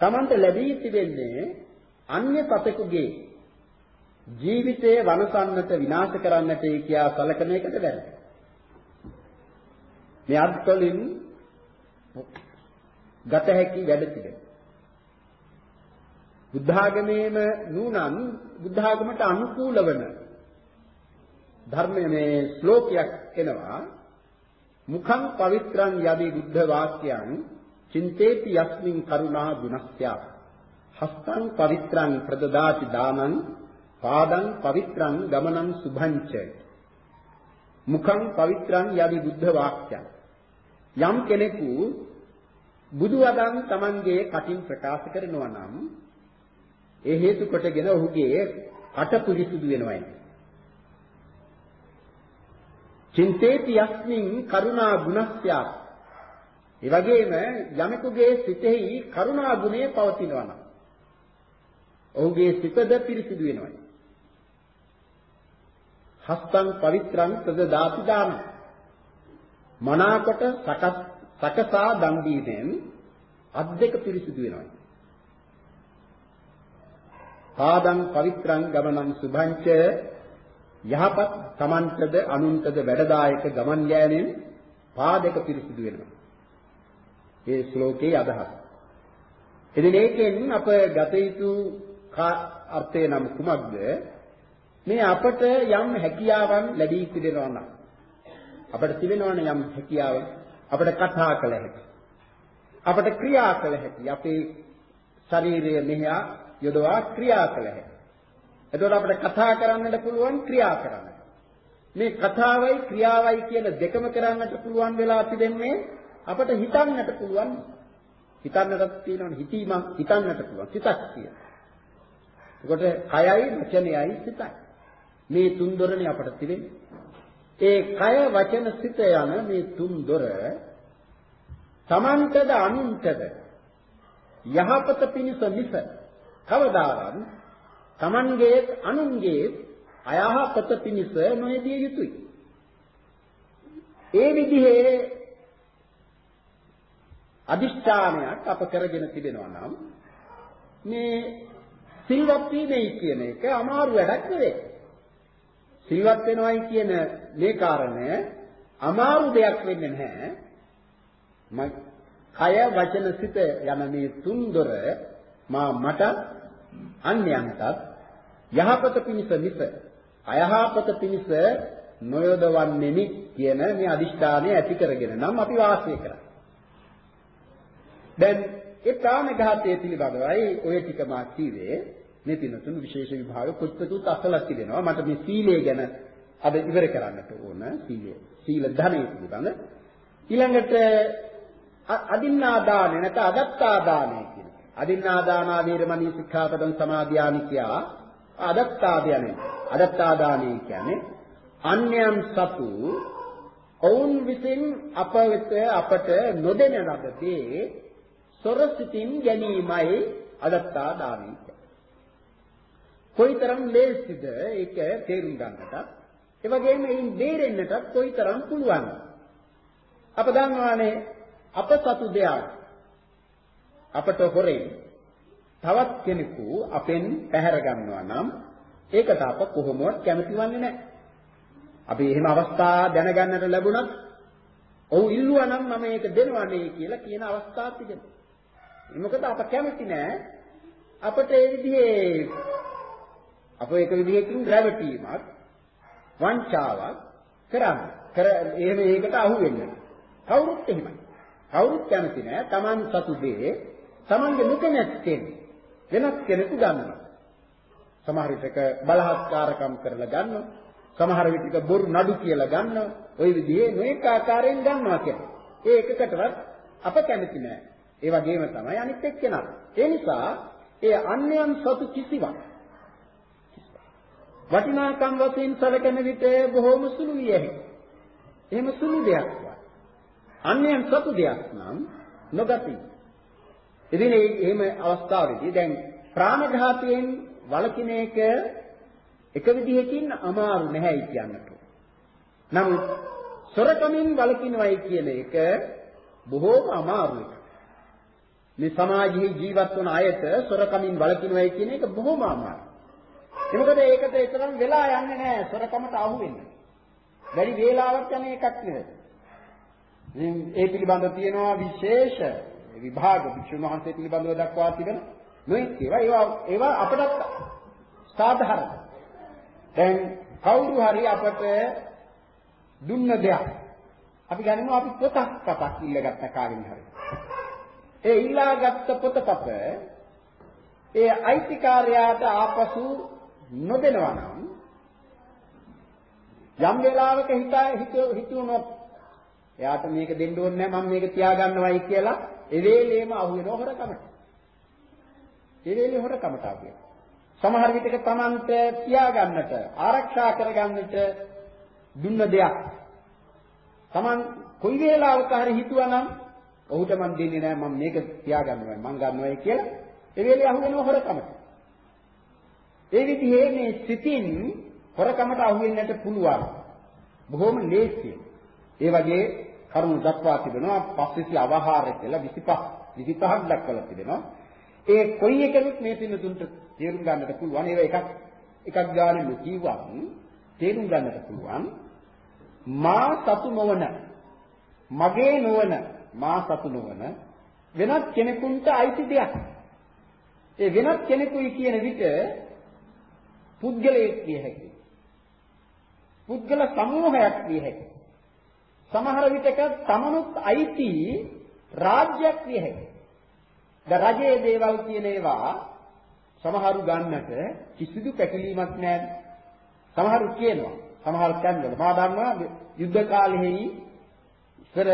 තමන්ට ලැබී තිබෙන්නේ අන්‍ය සතෙකුගේ ජීවිතය වනසන්නට විනාශ කරන්නට කියා සැලකන එකට වැරදි. මේ අත්වලින් ගත හැකි වැඩ තිබෙනවා. බුද්ධාගමේම නූනන් බුද්ධාගමට අනුකූල වන ධර්මයේ මේ ශ්ලෝකයක් එනවා මුඛං පවිත්‍රං යදි බුද්ධ වාක්‍යං චින්තේති යස්මින් කරුණා ගුණස්ත්‍යා හස්තං පවිත්‍රං ප්‍රදදාති දානං පාදං පවිත්‍රං ගමනං සුභංච. මුඛං පවිත්‍රං යදි බුද්ධ වාක්‍යං. යම් කෙනෙකු බුදු වදන් Tamanගේ කටින් ප්‍රකාශ කරනවා නම් ඒ හේතු කොටගෙන ඔහුගේ කට පිරිසුදු වෙනවයි. චින්තේති යස්මින් කරුණා ගුණස්යා. ඒ වගේම යමෙකුගේ සිතෙහි කරුණා ගුණය පවතිනවා නම් ඔහුගේ සිතද පිරිසිදු වෙනවයි. හස්තං පවිත්‍රං තදදාති දාන. මනාකොට සකස් සකසා දන් දීමෙන් අත් දෙක පිරිසිදු වෙනවයි. පාදං පවිත්‍රං ගමනං සුභංච යහපත් තමන්ටද අනුන්ටද වැඩදායක ගමන් යෑමෙන් පාදක පිරිසිදු වෙනවා. ඒ ශ්ලෝකයේ අදහස. ඉතින් ඒකෙන් අප ගත යුතු අර්ථය නම් කුමක්ද? මේ අපට යම් හැකියාවන් ලැබී තිබෙනවා නම් අපට තිබෙනවනේ යම් හැකියාවක් අපට කතා කළ හැකි. අපට ක්‍රියා කළ හැකි. අපේ ශරීරය මෙහා යොදවා ක්‍රියා කළ හැකියි. එතකොට අපිට කතා කරන්නට පුළුවන් ක්‍රියා කරන්නට. මේ කතාවයි ක්‍රියාවයි කියන දෙකම කරන්නට පුළුවන් වෙලා තිබෙන්නේ අපට හිතන්නට පුළුවන්. හිතන්නටත් තියෙනවනේ හිතීමක් හිතන්නට පුළුවන්. සිතක් කියන. එතකොට කයයි වචනයයි සිතයි. මේ තුන් දොරනේ අපට තිබෙන්නේ. ඒ කය වචන සිත යන මේ තුන් දොර තමන්ටද අනුන්ටද යහපත පිණිස මිස කවදාවත් Tamanගේ අනුන්ගේ අයහපත පිණිස නොයදිය යුතුයි. ඒ විදිහේ අදිෂ්ඨානයක් අප කරගෙන තිබෙනවා නම් මේ සිල්වත් වීමයි කියන එක අමාරු වැඩක් නෙවෙයි. සිල්වත් වෙනවයි කියන මේ කාරණය අමාරු දෙයක් වෙන්නේ නැහැ. කය වචන සිත යන මේ තුන්දොර මා මට අන්‍යයන්ටත් යහපත පිණිස මිස අයහපත පිණිස නොයොදවන්නේනි කියන මේ අදිෂ්ඨානය ඇති කරගෙන නම් අපි වාසය කරන්නේ. දැන් ඒ ප්‍රාණඝාතයේ පිළිබඳවයි ඔය ටික මා කීවේ. මේ තිනතුන් විශේෂ විභාග පුස්තකුත් අසලක් තිබෙනවා. මට මේ සීලය ගැන අද ඉවර කරන්නට ඕන සීලය. සීල ධනෙ පිළිබඳ. ඊළඟට අදින්නා දාන නැත්නම් අදත්තා දානය කියන අදින්නා දානා වීරමණී සික්ඛාපදං සමාදියානි කියා අදත්තා දානය අදත්තා දානය කියන්නේ අන්‍යයන් සතු ඔවුන් විසින් අප වෙත අපට නොදෙන ලද දේ සොරසිතින් ගැනීමයි අදත්තා දානය කොයිතරම් ලේසිද ඒක තේරුම් ගන්නට ඒ වගේම එයින් බේරෙන්නට කොයිතරම් පුළුවන් අප දන්නවානේ අප සතු දෙයක් අපට හොරෙන් තවත් කෙනෙකු අපෙන් පැහැර ගන්නවා නම් ඒකට අප කොහොමවත් කැමති වන්නේ නැහැ. අපි එහෙම අවස්ථා දැනගන්නට ලැබුණත් ඔව් ඉල්ලුවා නම් මම ඒක දෙනවනේ කියලා කියන අවස්ථාවක් තිබෙනවා. මොකද අප කැමති නැහැ අපට ඒ විදිහේ අප එක විදිහකින් රැවටීමක් වංචාවක් කරන්න. කර එහෙම ඒකට අහු වෙන්නේ. කවුරුත් එහෙමයි. කවුරුත් කැමති නෑ Taman සතු දේ Tamanගේ නොකැමැත්තෙන් වෙනස් කෙනෙකු ගන්නවා. සමහර විටක බලහත්කාරකම් කරලා ගන්නවා. සමහර විටක බොරු නඩු කියලා ගන්නවා. ওই විදිහේ නොඑක ආකාරයෙන් ගන්නවා කියන්නේ. ඒ එකකටවත් අප කැමති නෑ. ඒ වගේම තමයි අනිත් එක්කෙනා. ඒ නිසා ඒ අන්‍යයන් සතු කිසිවක් වටිනාකම් වශයෙන් සැලකෙන විට බොහෝම සුළු විය හැකියි. එහෙම සුළු දෙයක් වා. අන්‍යයන් සතු දෙයක් නම් නොගති. ඉතින් එහෙම අවස්ථාවේදී දැන් ප්‍රාණඝාතයෙන් වළකින එක එක විදිහකින් අමාරු නැහැයි කියන්නට. නමුත් සොරකමින් වළකිනවයි කියන එක බොහෝම අමාරු එකක්. මේ සමාජයේ ජීවත් වන අයට සොරකමින් වළකිනවයි කියන එක බොහෝම අමාරුයි. ඒ මොකද ඒකට ඒතරම් වෙලා යන්නේ නැහැ සොරකමට අහු වෙන්නේ. වැඩි වේලාවක් යන එකක් නෙවෙයි. ඉතින් ඒ පිළිබඳව තියෙනවා විශේෂ විභාග වික්ෂුන් වහන්සේ පිළිබඳව දක්වා තිබෙන නොයෙක් ඒවා ඒවා ඒවා අපට සාධාරණ. දැන් කවුරු හරි අපට දුන්න දෙයක් අපි ගනිමු අපි පොතක් පතක් ඉල්ලගත්ත කාගෙන් හරි. ඒ ඉල්ලාගත්ත පොතපත ඒ අයිතිකාරයාට ආපසු නොදෙනවා නම් යම් වෙලාවක හිතා හිතුනොත් එයාට මේක දෙන්න ඕනේ නැහැ මම මේක තියාගන්නවයි කියලා ඒ වෙලේම අහු වෙනව හොරකමට. ඒ වෙලේ හොරකමට අහු වෙනවා. සමහර විටක Tamante තියාගන්නට ආරක්ෂා කරගන්නට දුන්න දෙයක්. Taman කොයි වෙලාවක හරි හිතුවනම් ඔහුට මන් දෙන්නේ නැහැ මම මේක තියාගන්නවයි මං ගන්නවයි කියලා ඒ වෙලේ අහු වෙනව හොරකමට. ඒ විදිහේ මේ සිතින් හොරකමට අහු වෙන්නට පුළුවන්. බොහොම ලේසියි. ඒ වගේ කරුණු දක්වා තිබෙනවා පස්සිසි අවහාර කියලා 25 25ක් දක්වලා තිබෙනවා. ඒ කොයි එකෙත් මේ පින්නතුන්ට තේරුම් ගන්නට පුළුවන්. ඒවා එකක් එකක් ගානේ නොකියවත් තේරුම් ගන්නට පුළුවන්. මා සතු නොවන මගේ නොවන මා සතු නොවන වෙනත් කෙනෙකුට අයිති දෙයක්. ඒ වෙනත් කෙනෙකුයි කියන විට පුද්ගලයෙක් විය හැකියි. පුද්ගල සමූහයක් විය හැකියි. සමහර විටක තමනුත් අයිති රාජ්‍යයක් විය හැකියි. ද රජයේ දේවල් කියන ඒවා සමහරු ගන්නට කිසිදු පැකිලීමක් නැහැ. සමහරු කියනවා. සමහර තැන්වල මා දන්නවා යුද්ධ කාලෙහි ඉතර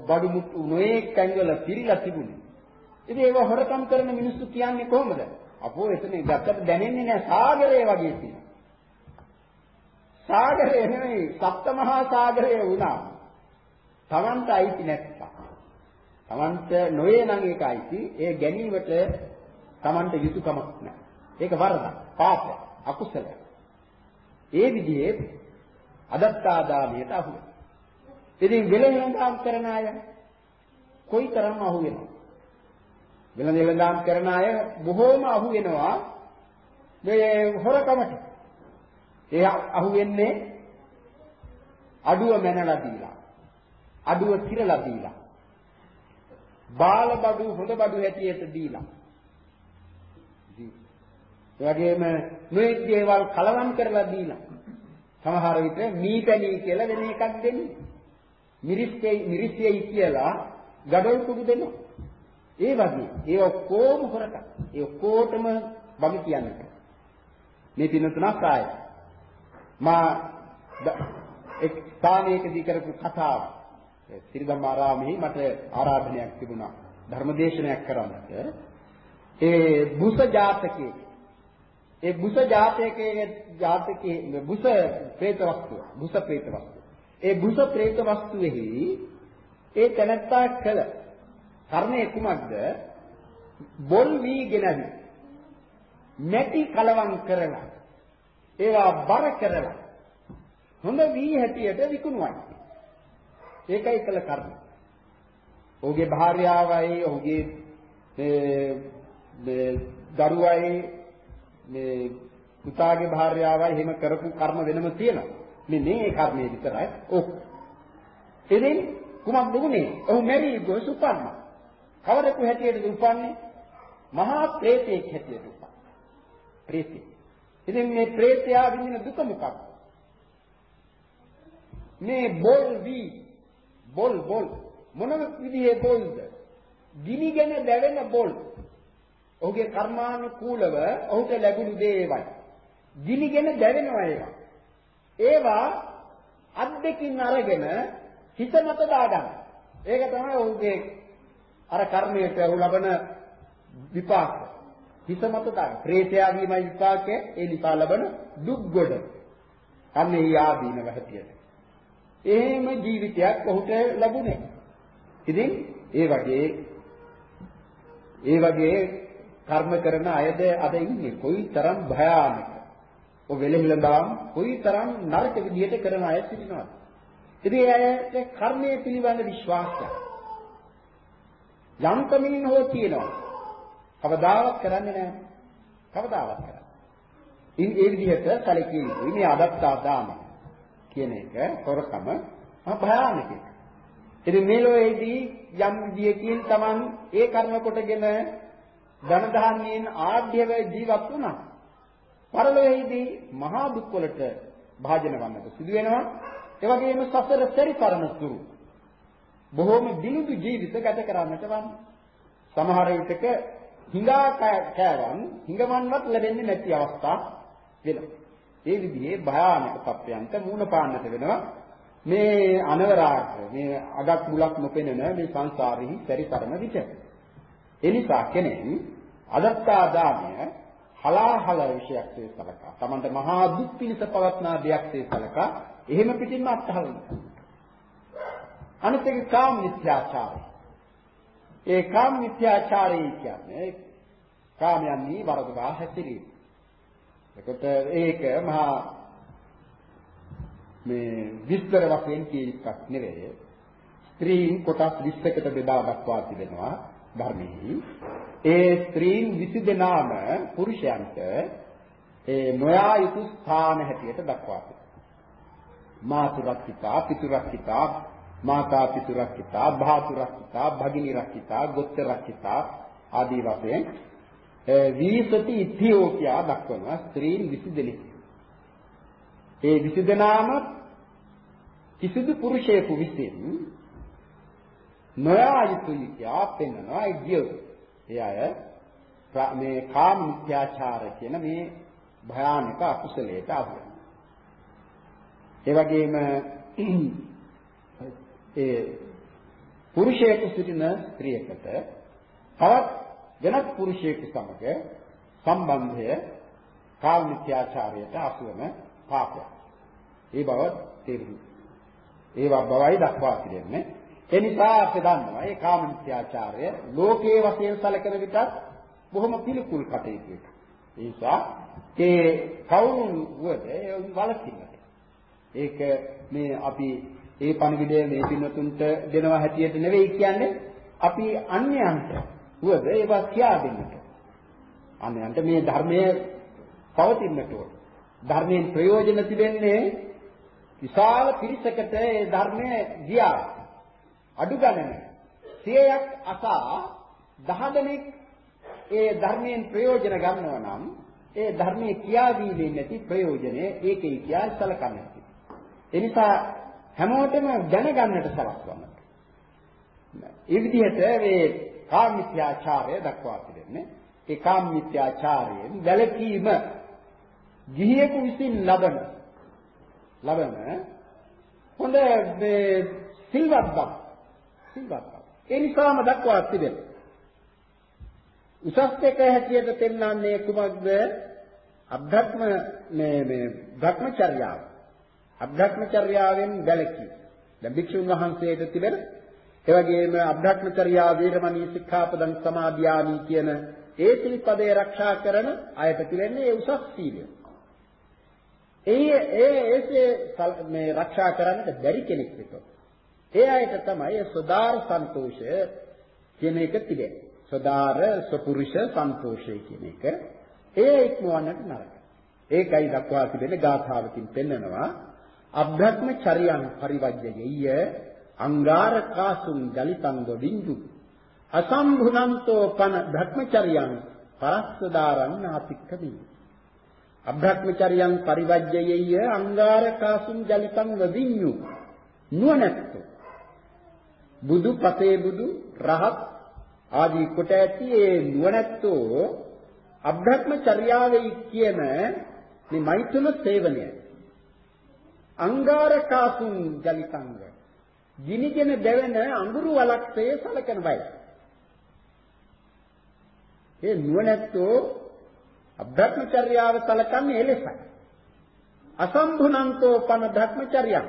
බඩු මුට්ටු නොයේ තැන්වල පිරීලා තිබුණේ. ඉතින් ඒව හොරකම් කරන මිනිස්සු කියන්නේ කොහොමද? අපෝ එතන ගත්තට දැනෙන්නේ නැහැ සාගරය වගේ තියෙනවා. සාගරය නෙමෙයි සප්තමහා සාගරය වුණා. Tamanට අයිති නැත්තම්. Tamanට නොවේ නම් ඒක අයිති. ඒ ගැනීමට Tamanට යුතුයකමක් නැහැ. ඒක වරදක්, පාපයක්, අකුසලයක්. ඒ විදිහේ අදත්තාදානියට අහු වෙනවා. ඉතින් වෙලෙන්දාම් කරන අය කොයිතරම් අහු වෙනවද? වෙලෙන්දාම් කරන අය බොහෝම අහු වෙනවා මේ හොරකමට. ඒ අහු වෙන්නේ අඩුව මැනලා දීලා. අඩුව කිරලා දීලා. බාල බඩු හොඳ බඩු හැටියට දීලා. ඒ වගේම මේ දේවල් කලවම් කරලා දීලා. සමහර විට මීපැණි කියලා වෙන එකක් දෙන්නේ. මිරිස්කේ මිරිස්යයි කියලා gadol කුඩු දෙනවා. ඒ වගේ ඒ ඔක්කොම හොරට. ඒ ඔක්කොටම බග කියන්නේ. මේ පින තුනක් ආය. මා එක් ස්ථානයකදී කරපු කතාව. සිරිදම්මාරාමෙහි මට ආරාධනයක් තිබුණා ධර්මදේශනයක් කරන්නට. ඒ බුස ජාතකයේ ඒ බුස ජාතකයේ ජාතකයේ බුස പ്രേත වස්තුව, බුස പ്രേත වස්තුව. ඒ බුස പ്രേත වස්තුවේහි ඒ තනත්තා කළ කර්ණය කුමක්ද? බොල් වීගෙන මැටි කලවම් කරලා ඒවා බර කරලා හොඳ වී හැටියට විකුණුවයි. ඒකයි කළ කර්ම ඔහුගේ භාර්යාවයි ඔහුගේ දරුවයි මේ පුතාගේ භාර්යාවයි එහෙම කරපු කර්ම වෙනම තියෙනවා. මේ මේ කර්මයේ විතරයි. ඔව්. එදින් කුමක්ද වුනේ? ඔහු මෙරි ගොස් උපන්නා. කවරෙකු හැටියටද උපන්නේ? මහා ප්‍රේතෙක් හැටියට උපන්නා. ප්‍රේතෙක්. ඉතින් මේ ප්‍රේතයා විඳින දුක මොකක්ද? මේ බොල් වී බොල් බොල් මොන විදිහේ බොල්ද? ගිනිගෙන දැවෙන බොල්. ඔහුගේ කර්මානුකූලව ඔහුට ලැබුණු දේවල්. ගිනිගෙන දැවෙනවා ඒවා. ඒවා අද්දකින් අරගෙන හිත මත දාගන්න. ඒක තමයි ඔහුගේ අර කර්මයට ඔහු ලබන විපාක. හිත මත දාගන්න. ප්‍රේතයා වීමයි විපාකය ඒ නිසා ලබන දුක් ගොඩ. අන්න ඒ ආදීනව හැටියට. එහෙම ජීවිතයක් ඔහුට ලැබුණේ. ඉතින් ඒ වගේ ඒ වගේ කර්ම කරන අයද අද ඉන්නේ කොයිතරම් භයානක. ඔය වෙලෙහිලඳාම් කොයිතරම් නරක විදියට කරන අය සිටිනවද? ඉතින් අයට කර්මයේ පිළිබඳ විශ්වාසය යන්තමින් හෝ කියනවා. කවදාවත් කරන්නේ නැහැ. කවදාවත් කරන්නේ. ඉන් ඒ විදිහට සැලකිය යුතුයි. මේ අදත්තා දාම කියන එක හොරකම භයානක එකක්. ඉතින් මේ ලෝකයේදී යම් විදියකින් Taman ඒ කර්ම කොටගෙන ධන ධාන්‍යයෙන් ආඩ්‍යව ජීවත් වුණා. පරලෝකයේදී මහා දුක් වලට භාජන වන්නට සිදු වෙනවා. ඒ වගේම සසර පරිපරණ තුරු බොහෝම දිනුදු ජීවිත ගත කරන්නට වන්නේ. සමහර විටක හිඟා කෑවන් හිඟවන්නවත් ලැබෙන්නේ නැති අවස්ථා වෙනවා. ඒ විදිහේ භයානක තත්ත්වයන්ට මුහුණ පාන්නට වෙනවා. මේ අනවරාග මේ අගක් මුලක් නොපෙනෙන මේ සංසාරෙහි පරිතරම විට. එනිසා කෙනෙක් අදත්තා දානය හලාහල විශයක් වේ සලකා. තමන්ට මහා දුක් පිණිස පවත්නා දෙයක් වේ සලකා. එහෙම පිටින්ම අත්හරින්න. අනිත් එක කාම මිත්‍යාචාරය ඒ කාම මිත්‍යාචාරය කියන්නේ කාමයන්හි වරදවා හැසිරීම. එතකොට ඒක මහා මේ විස්තර වශයෙන් කිය එකක් නෙවෙයි. ස්ත්‍රීන් කොටස් 20කට බෙදා දක්වා තිබෙනවා ධර්මයේ. ඒ ස්ත්‍රීන් 20 දෙනාම පුරුෂයන්ට ඒ නොයා යුතු ස්ථාන හැටියට දක්වා තිබෙනවා. මාතුරක්කිතා, පිතුරක්කිතා, මාතා පිතුරක්කිතා, භාතුරක්කිතා, භගිනිරක්කිතා, ගොත්තරක්කිතා ආදී වශයෙන් වීසති ඉතිෝපියා දක්වනවා ස්ත්‍රීන් 20 දෙනෙක්. ඒ 20 දෙනාම කිසිදු පුරුෂයෙකු විසින් නොයා යුතුයි කියා පෙන්වනවා ඒ ගියෝ. ඒ අය මේ කාම මිත්‍යාචාර කියන මේ භයානක අකුසලයට අහු ඒ වගේම ඒ පුරුෂයෙකු සිටින ස්ත්‍රියකට තවත් වෙනත් පුරුෂයෙකු සමග සම්බන්ධය කාම මිත්‍යාචාරයට අසු වෙන පාපයක්. ඒ බව තේරුම්. ඒවා බවයි දක්වා තිබෙන්නේ. ඒ නිසා අපි දන්නවා මේ කාම මිත්‍යාචාරය ලෝකයේ වශයෙන් සැලකෙන විටත් බොහොම පිළිකුල් කටයුතු එකක්. ඒ නිසා ඒ කවුරුන් වුවද ඒ වලකින්නට. ඒක මේ අපි ඒ පණිවිඩය මේ පින්වතුන්ට දෙනවා හැටියට නෙවෙයි කියන්නේ අපි අන්‍යයන්ට වුවද ඒවා කියා දෙන්නට. අන්‍යයන්ට මේ ධර්මයේ පවතින්නට ඕන. ධර්මයෙන් ප්‍රයෝජන තිබෙන්නේ විශාල පිරිසකට ඒ ධර්මය ගියා. අඩු ගණන 100ක් අසා 10 දෙනෙක් ඒ ධර්මයෙන් ප්‍රයෝජන ගන්නවා නම් ඒ ධර්මයේ කියා දීමෙන් නැති ප්‍රයෝජනය ඒකේ කියා සලකන්නේ. ඒ නිසා හැමෝටම දැනගන්නට සලස්වන්න. ඒ විදිහට මේ කාමිත්‍යාචාරය දක්වා තිබෙන්නේ. ඒ කාමිත්‍යාචාරයෙන් වැළකීම ගිහියෙකු විසින් ලබන ලබන හොඳ මේ සිල්වත් බව සිල්වත් බව. ඒ නිසාම දක්වා තිබෙනවා. උසස් එක හැටියට පෙන්වන්නේ කුමක්ද? අභ්‍රත්ම මේ මේ භ්‍රමචර්යාව. අභ්‍රමචර්යාවෙන් වැළකී. දැන් භික්ෂුන් වහන්සේට තිබෙන ඒ වගේම අභ්‍රමචර්යා වීරමණී සික්ඛාපදං සමාදියාමි කියන ඒ සිල්පදේ ආරක්ෂා කරන අයට පිළිෙන්නේ ඒ උසස් සීලය. ඒ ඒ ඒසේ මේ ආරක්ෂා කරන්නට බැරි කෙනෙක් විතර. ඒ අයට තමයි සදාර සන්තෝෂය කියන එක තිබෙන්නේ. සදාර සපුරුෂ සන්තෝෂය කියන එක. ඒ ඉක්මවන්නට නරකයි. ඒකයි දක්වා තිබෙන ගාථාවකින් පෙන්නනවා අබ්‍රහ්මචරියං පරිවජ්‍යයෙය අංගාරකාසුම් ජලිතංග විඤ්ජු අසම්භුනන්තෝ පන භ්‍රමචරියං පරස්සදාරං නාතික්කමි. අබ්‍රහ්මචරියං පරිවජ්‍යයෙය අංගාරකාසුම් ජලිතංග විඤ්ජු නුවණැත්තෝ. බුදු පසේ බුදු රහත් ආදී කොට ඇති ඒ නුවණැත්තෝ අබ්‍රහ්මචර්යාවේ කියන මේ මෛත්‍රම සේවනය. අංගාරකාසුන් ජලිතංග. ගිනිගෙන දැවෙන අඟුරු වලක්සේ සලකන බයි. ඒ නුවණැත්තෝ අබ්‍රහ්මචර්යාව සලකන්නේ එලෙසයි. අසම්භුනන්තෝ පන භ්‍රමචර්යං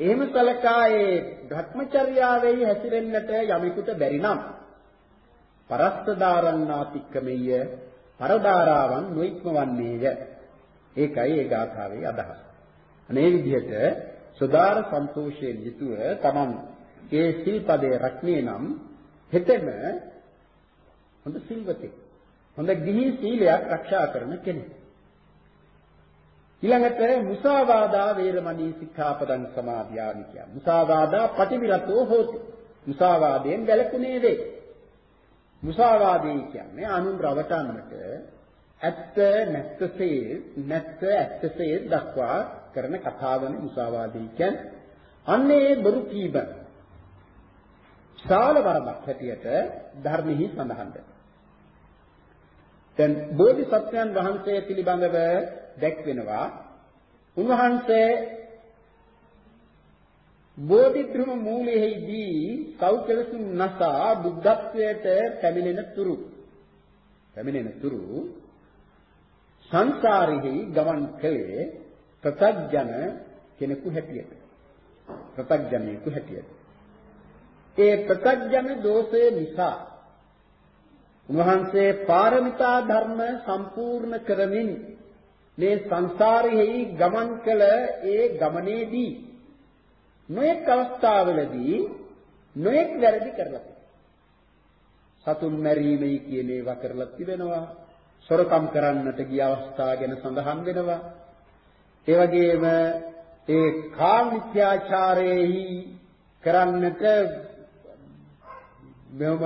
එහෙම සලකා ඒ භ්‍රමචර්යාවෙහි හැසිරෙන්නට යමෙකුට බැරි නම් පරස්තදාරණාතික්කමෙය පරදාරාවන් නොඉක්මවන්නේය. ඒකයි ඒ ගාථාවේ අදහස. අනේ විදිහට සදාර සන්තෝෂයෙන් යුතුව Taman ඒ සිල්පදේ රැක්නේ නම් හෙතෙම හොඳ සිල්වතෙක්. හොඳ ගිහි සීලයක් ආරක්ෂා කරන කෙනෙක්. ඊළඟට මුසාවාදා වේරමණී සික්ඛාපදං සමාදියාමි කිය. මුසාවාදා පටිවිරතෝ හෝති. මුසාවාදයෙන් වැළකුණේ වේ. මුසාවාදී කියන්නේ අනුන් රවටන්නට ඇත්ත නැත්තසේ නැත්ත ඇත්තසේ දක්වා කරන කතාවනේ මුසාවාදී කියන්නේ. අන්නේ බොරු කීම. ශාල වරමක් හැටියට ධර්මෙහි සඳහන් වෙනවා. දැන් බෝධිසත්වයන් වහන්සේ පිළිබඳව දැක්වෙනවා උන්වහන්සේ බෝධිධර්ම මූලයේදී සෞඛලසුන් නසා බුද්ධත්වයට පැමිණෙන තුරු පැමිණෙන තුරු සංසාරෙහි ගමන් කළේ ප්‍රත්‍යඥ කෙනෙකු හැටියට. ප්‍රත්‍යඥයෙකු හැටියට. ඒ ප්‍රත්‍යඥ දෝෂය නිසා උන්වහන්සේ පාරමිතා ධර්ම සම්පූර්ණ කරමින් මේ සංසාරෙහි ගමන් කළ ඒ ගමනේදී නොඑක් අවස්ථාවලදී නොඑක් වැරදි කරලා සතුන් මැරීමයි කියන ඒවා කරලා තිබෙනවා. සොරකම් කරන්නට ගිය අවස්ථා ගැන සඳහන් වෙනවා. ඒ වගේම ඒ කාමිත්‍යාචාරයේහි කරන්නට මෙවම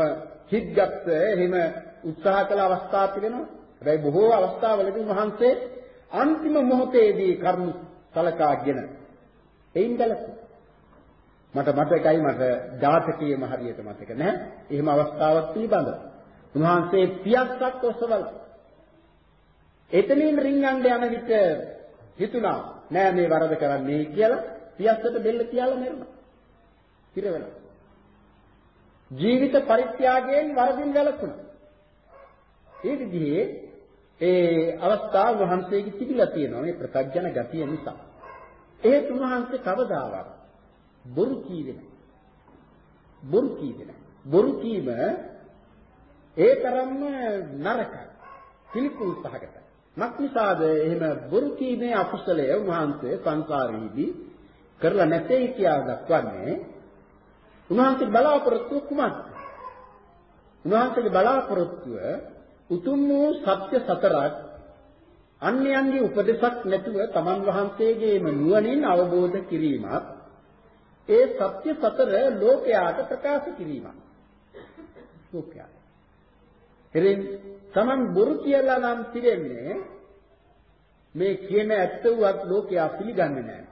හිත්ගත් එහෙම උත්සාහ කළ අවස්ථා තිබෙනවා හැබැයි බොහෝ අවස්ථාවලදී මහන්සේ අන්තිම මොහොතේදී කර්ම සලකාගෙන එයින් ගැලපුවා. මට මතකයි මට ජාතකයේම හරියට මතක නැහැ. එහෙම අවස්ථාවක් පිළිබඳව. උන්වහන්සේ පියස්සක් ඔසවල. එතනින් රින්ගන්න යන විට හිතුණා නෑ මේ වරද කරන්නේ කියලා පියස්සට බෙල්ල කියලා මරුණා. පිරවෙලා. ජීවිත පරිත්‍යාගයෙන් වරදින් වැළකුණා. ඒ විදිහේ ඒ අවස්ථාව වහන්සේගේ තිබිලා තියෙනවා මේ ප්‍රත්‍යඥ ගතිය නිසා. ඒ තුන්වහන්සේ කවදාවත් බොරු කීවේ නැහැ. බොරු කීවේ නැහැ. බොරු කීම ඒ තරම්ම නරකයි. පිළිකුල් සහගතයි. මක්නිසාද එහෙම බොරු කීමේ අකුසලය උන්වහන්සේ සංසාරයේදී කරලා නැtei කියා දක්වන්නේ උන්වහන්සේ බලාපොරොත්තු කුමක්ද? උන්වහන්සේගේ බලාපොරොත්තුව උතුම් වූ සත්‍ය සතරක් අන්‍යයන්ගේ උපදේශක් නැතුව තමන් වහන්සේගේම නුවණින් අවබෝධ කිරීමත් ඒ සත්‍ය සතර ලෝකයාට ප්‍රකාශ කිරීමත් ලෝකයා. එරින් තමන් බොරු කියලා නම් පිළිෙන්නේ මේ කියන ඇත්ත වුවත් ලෝකයා පිළිගන්නේ නැහැ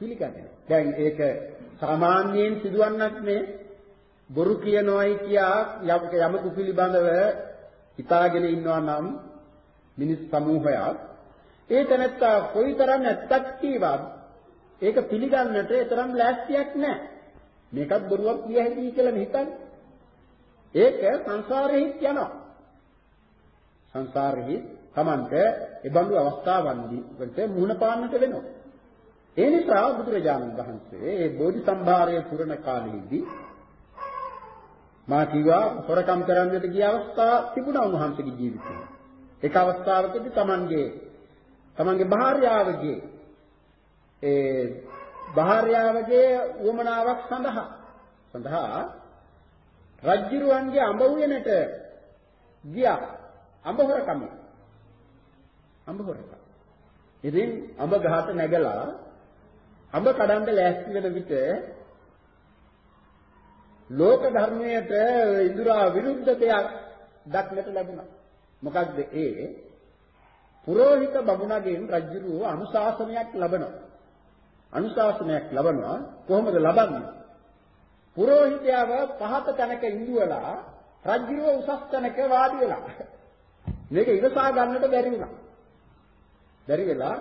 පිළිගන්නේ නැහැ දැන් ඒක සාමාන්‍යයෙන් සිදුවන්නක් නේ බොරු කියනවායි කියා යමකු පිළිබඳව හිතාගෙන ඉන්නවා නම් මිනිස් සමූහයක් ඒ තැනත්තා කොයිතරම් ඇත්තක් කීවත් ඒක පිළිගන්නට ඒ තරම් ලෑස්තියක් නැහැ. මේකත් බොරුවක් කිය හැකියි කියලා හිතන්නේ. ඒක සංසාරෙහි යනවා. සංසාරෙහි Tamante ඒබඳු අවස්ථාවන්දී වලට මුහුණ පාන්නට වෙනවා. ඒ නිසා බුදුරජාණන් වහන්සේ මේ බෝධි සම්භාරය පුරණ කාලෙදී මා කිව්වා හොරකම් කරන්නට ගිය අවස්ථා තිබුණා උන්වහන්සේගේ ජීවිතේ. එක අවස්ථාවකදී Tamanගේ Tamanගේ භාර්යාවගේ ඒ භාර්යාවගේ උවමනාවක් සඳහා සඳහා රජ්ජුරුවන්ගේ අඹ උයනට ගියා අඹ හොරකම අඹ හොරකම ඉතින් අඹ ගහට නැගලා අඹ කඩන්න ලෑස්ති වෙන විට ලෝක ධර්මයට ඉදුරා විරුද්ධ දෙයක් දක්නට ලැබුණා. මොකක්ද ඒ? පුරෝහිත බමුණගෙන් රජුරුව අනුශාසනයක් ලබනවා. අනුශාසනයක් ලබනවා කොහොමද ලබන්නේ? පුරෝහිතයව පහත තැනක ඉඳුවලා රජුරුව උසස් තැනක වාඩි වෙලා. මේක ඉවසා ගන්නට බැරි වුණා. බැරි වෙලා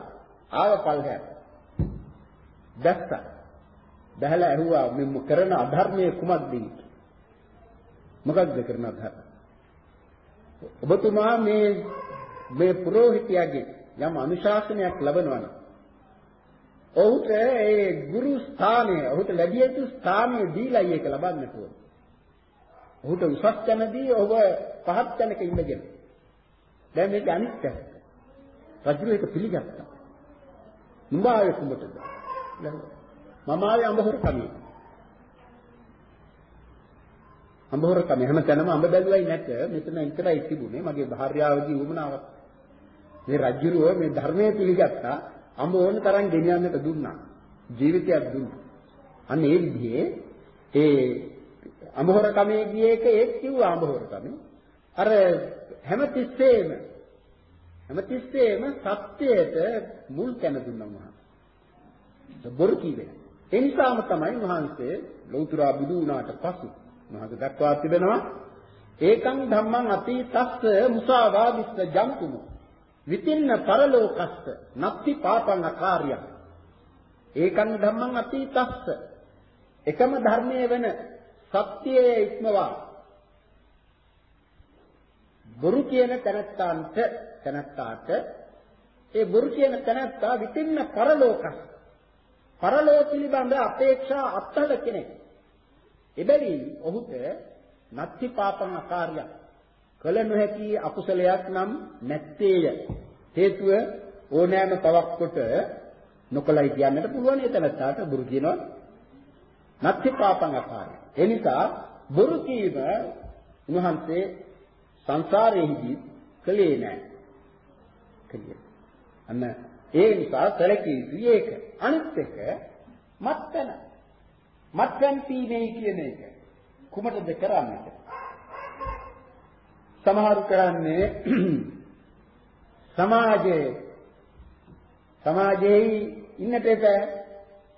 ආව පල්හැට. දැස්සා. බහැලා ඇහුවා මේ කරන අධර්මයේ කුමක්ද මොකක්ද කරන අධර්ම? ඔබතුමා මේ මේ පුරোহিතයාගේ යම් අනුශාසනයක් ලබනවා නම් ඔහුට ඒ ගුරු ස්ථානය ඔහුට ලැබිය යුතු ස්ථානය දීලා ඒක ලබන්නට ඕන. ඔහුට උසස් තැනදී ඔබ පහත් තැනක ඉඳගෙන. දැන් මේක අනිත් පැත්ත. රජු ඒක පිළිගත්තා. නුඹ ආයේ කුඹටද? මම ආවේ අඹහොර කමිය. අඹහොර කමිය හැමතැනම අඹ බැලුවයි නැත මෙතන විතරයි තිබුණේ මගේ භාර්යාවගේ වුමනාවක්. මේ රජුරුව මේ ධර්මයේ පිළිගත්තා අඹ ඕන තරම් ගෙනියන්නට දුන්නා. ජීවිතයක් දුන්නා. අන්න ඒ විදිහේ ඒ අඹහොර කමේ ගියේ එක ඒත් කිව්වා අඹහොර කමේ. අර හැමතිස්සෙම හැමතිස්සෙම සත්‍යයට මුල් තැන දුන්නා මහා. බොරු කිව්වේ. ඒ නිසාම තමයි වහන්සේ ලෞතර බුදු වුණාට පසු මහක දක්වා තිබෙනවා ඒකං ධම්මං අතීතස්ස මුසාවාදිස්ස ජන්තුම විතින්න පරලෝකස්ස නත්ති පාපං අකාර්ය. ඒකං ධම්මං අතීතස්ස. එකම ධර්මයේ වෙන සත්‍යයේ ඉක්මවා. බොරු කියන තැනත්තාන්ට තැනත්තාට ඒ බොරු කියන තැනත්තා විතින්න පරලෝකස්ස. පරලෝක පිළිබඳ අපේක්ෂා අත්හළ කෙනෙක්. එබැවින් ඔහුට නත්ති පාපං අකාර්යයක් කල නොහැකි අකුසලයක් නම් නැත්තේය. හේතුව ඕනෑම තවක් කොට නොකලයි කියන්නට පුළුවන් එතනට බුරු කියනවා. නත්ති පාපං අකාර්ය. ඒ නිසා බුරු කීම උන්වහන්සේ සංසාරයේදී කලේ නැහැ. කලිය. අන්න ඒ නිසා සැලකිය යුතුයි ඒක. අනිත් එක මත්පැන. මත්පැන් පීනේ කියන එක. කුමටද කරන්නේ? සමහරු කරන්නේ සමාජයේ සමාජයේ ඉන්නට එපා.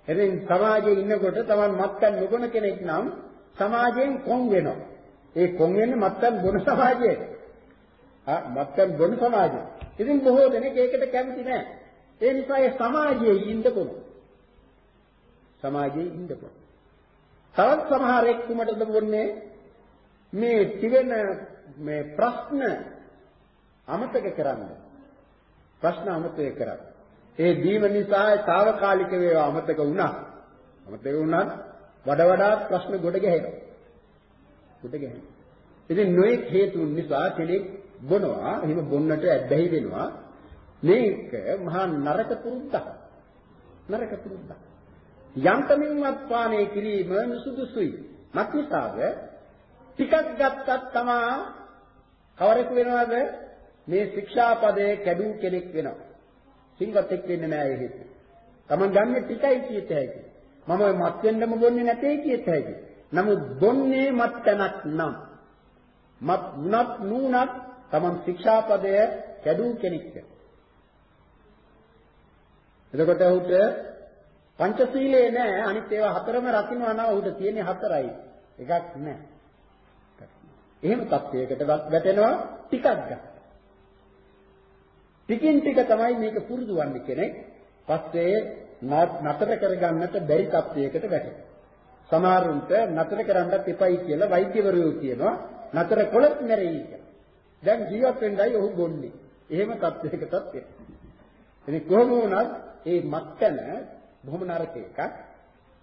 එදින් සමාජයේ ඉන්නකොට තමන් මත්පැන් නොබොන කෙනෙක් නම් සමාජයෙන් කොන් වෙනවා. ඒ කොන් වෙන්නේ මත්පැන් බොන සමාජයේ. ආ මත්පැන් බොන සමාජයේ. ඉතින් බොහෝ දෙනෙක් ඒකට කැමති නැහැ. ඒ නිසා ඒ සමාජයේ ඉන්න පුළුවන්. සමාජයේ ඉන්න පුළුවන්. තවත් සමහරෙක් කුමටද වන්නේ මේ තිබෙන මේ ප්‍රශ්න අමතක කරන්න. ප්‍රශ්න අමතක කරන්න. ඒ දීම නිසා తాවකාලික වේවා අමතක වුණා. අමතක වුණත් වඩා වඩාත් ප්‍රශ්න ගොඩ ගැහෙනවා. ගොඩ ගැහෙනවා. ඉතින් නොඑක් හේතුන් නිසා කෙනෙක් බොනවා. එහෙම බොන්නට ඇබ්බැහි වෙනවා. මේක මහා නරක පුරුද්දක්. නරක පුරුද්දක්. යන්තමින්වත් පානය කිරීම නුසුදුසුයි. මක්නිසාද ටිකක් ගත්තත් තමා කවරෙකු වෙනවද මේ ශික්ෂාපදයේ කැඩූ කෙනෙක් වෙනවා. සිල්වතෙක් වෙන්නේ නැහැ එහෙත්. Taman ගන්න ටිකයි කියත හැකි. මම ඔය මත් වෙන්නම බොන්නේ නැtei කියත හැකි. නමුත් බොන්නේ මත් තැනක් නම් මත් වුණත් නුණත් Taman ශික්ෂාපදය කැඩූ කෙනෙක් වෙනවා. එතකොට ඔහුට පංචශීලයේ නෑ අනිත් ඒවා හතරම රකින්නවා නම් ඔහුට තියෙන්නේ හතරයි. එකක් නෑ. එහෙම තත්වයකට වැටෙනවා ටිකක් ගන්න. ටිකින් ටික තමයි මේක පුරුදු වන්නේ කෙනෙක්. පස්සේ නතර කරගන්නට බැරි තත්වයකට වැටෙනවා. සමහරුන්ට නතර කරන්නත් එපයි කියලා වෛද්‍යවරයෝ කියනවා. නතර කළොත් මැරෙයි කියලා. දැන් ජීවත් වෙන්නයි ඔහු බොන්නේ. එහෙම තත්වයකටත් එනවා. ඉතින් කොහොම වුණත් මේ මත්තන බොහොම නරක එකක්.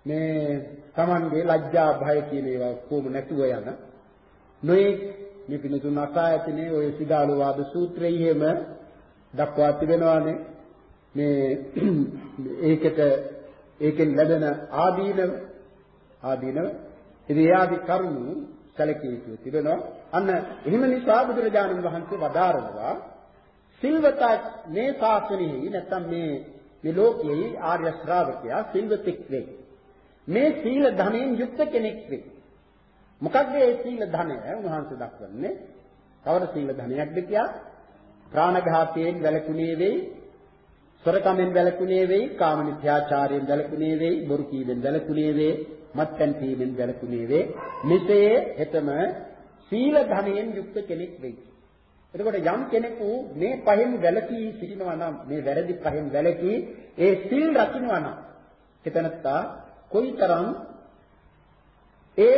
මේ Tamanගේ ලැජ්ජා භය කියන ඒවා කොහොම නැතුව යන නොයේ මේ පිනතුන් අසායතනේ ඔය සිගාලු වාද සූත්‍රයේ එහෙම දක්වා තිබෙනවානේ මේ ඒකට ඒකෙන් ලැබෙන ආදීනව ආදීනව ඉතින් ඒ ආදි කරුණු සැලකිය යුතු තිබෙනවා. අන්න එහෙම නිසා බුදුරජාණන් වහන්සේ වදාරනවා සිල්වතා මේ ශාසනයෙහි නැත්නම් මේ මේ ලෝකයේ ආර්ය ශ්‍රාවකයා සිල්වතෙක් වේ මේ සීල ධනෙන් යුක්ත කෙනෙක් වේ මොකක්ද මේ සීල ධනය උන්වහන්සේ දක්වන්නේ කවර සීල ධනයක්ද කියලා ප්‍රාණඝාතයෙන් වැළකුණේ වෙයි, සොරකමෙන් වැළකුණේ වෙයි, කාම මිත්‍යාචාරයෙන් වැළකුණේ වෙයි, බොරු කීමෙන් වැළකුණේ වෙයි, මත්පැන් පීමෙන් වැළකුණේ වෙයි. මෙසේ හෙතම සීල ධනයෙන් යුක්ත කෙනෙක් වෙයි. එතකොට යම් කෙනෙකු මේ පහෙන් වැළකී සිටිනවා නම් මේ වැරදි පහෙන් වැළකී ඒ සීල් රකින්නවා නම් එතනත්තා කොයිතරම් ඒ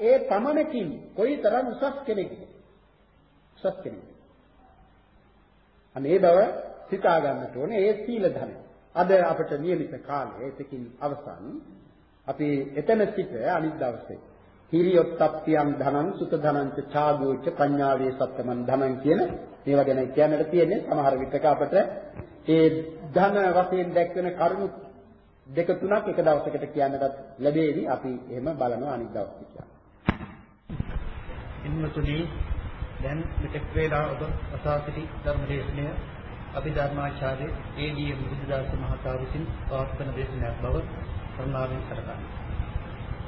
ඒ පමණකින් කොයිතරම් උසස් කෙනෙක්ද උසස් කෙනෙක් අනේ බව සිතා ගන්නට ඕනේ ඒ සීල ධන. අද අපට නියමිත කාලය එතකින් අවසන්. අපි එතන සිට අනිත් දවසේ හිරියොත්ප්පියම් ධනං සුත ධනං ච ඡාගෝච පඤ්ඤාවේ සත්තමන් ධනං කියන මේවා ගැන කියන්නට තියෙන්නේ සමහර විටක අපට ඒ ධන වශයෙන් දැක්වෙන කරුණු දෙක තුනක් එක දවසකට කියන්නටත් ලැබෙවි අපි එහෙම බලනවා අනිත් දවසේ කියලා. ඉන්නතුනි දැන් මෙතෙක් වේලා ඔබ අසා සිටි ධර්ම දේශනය අපි ධර්මාචාර්ය ඒ.ඩී.එම්. බුදුදාස මහතා විසින් පවත්වන දේශනයක් බව කරුණාවෙන් සලකනවා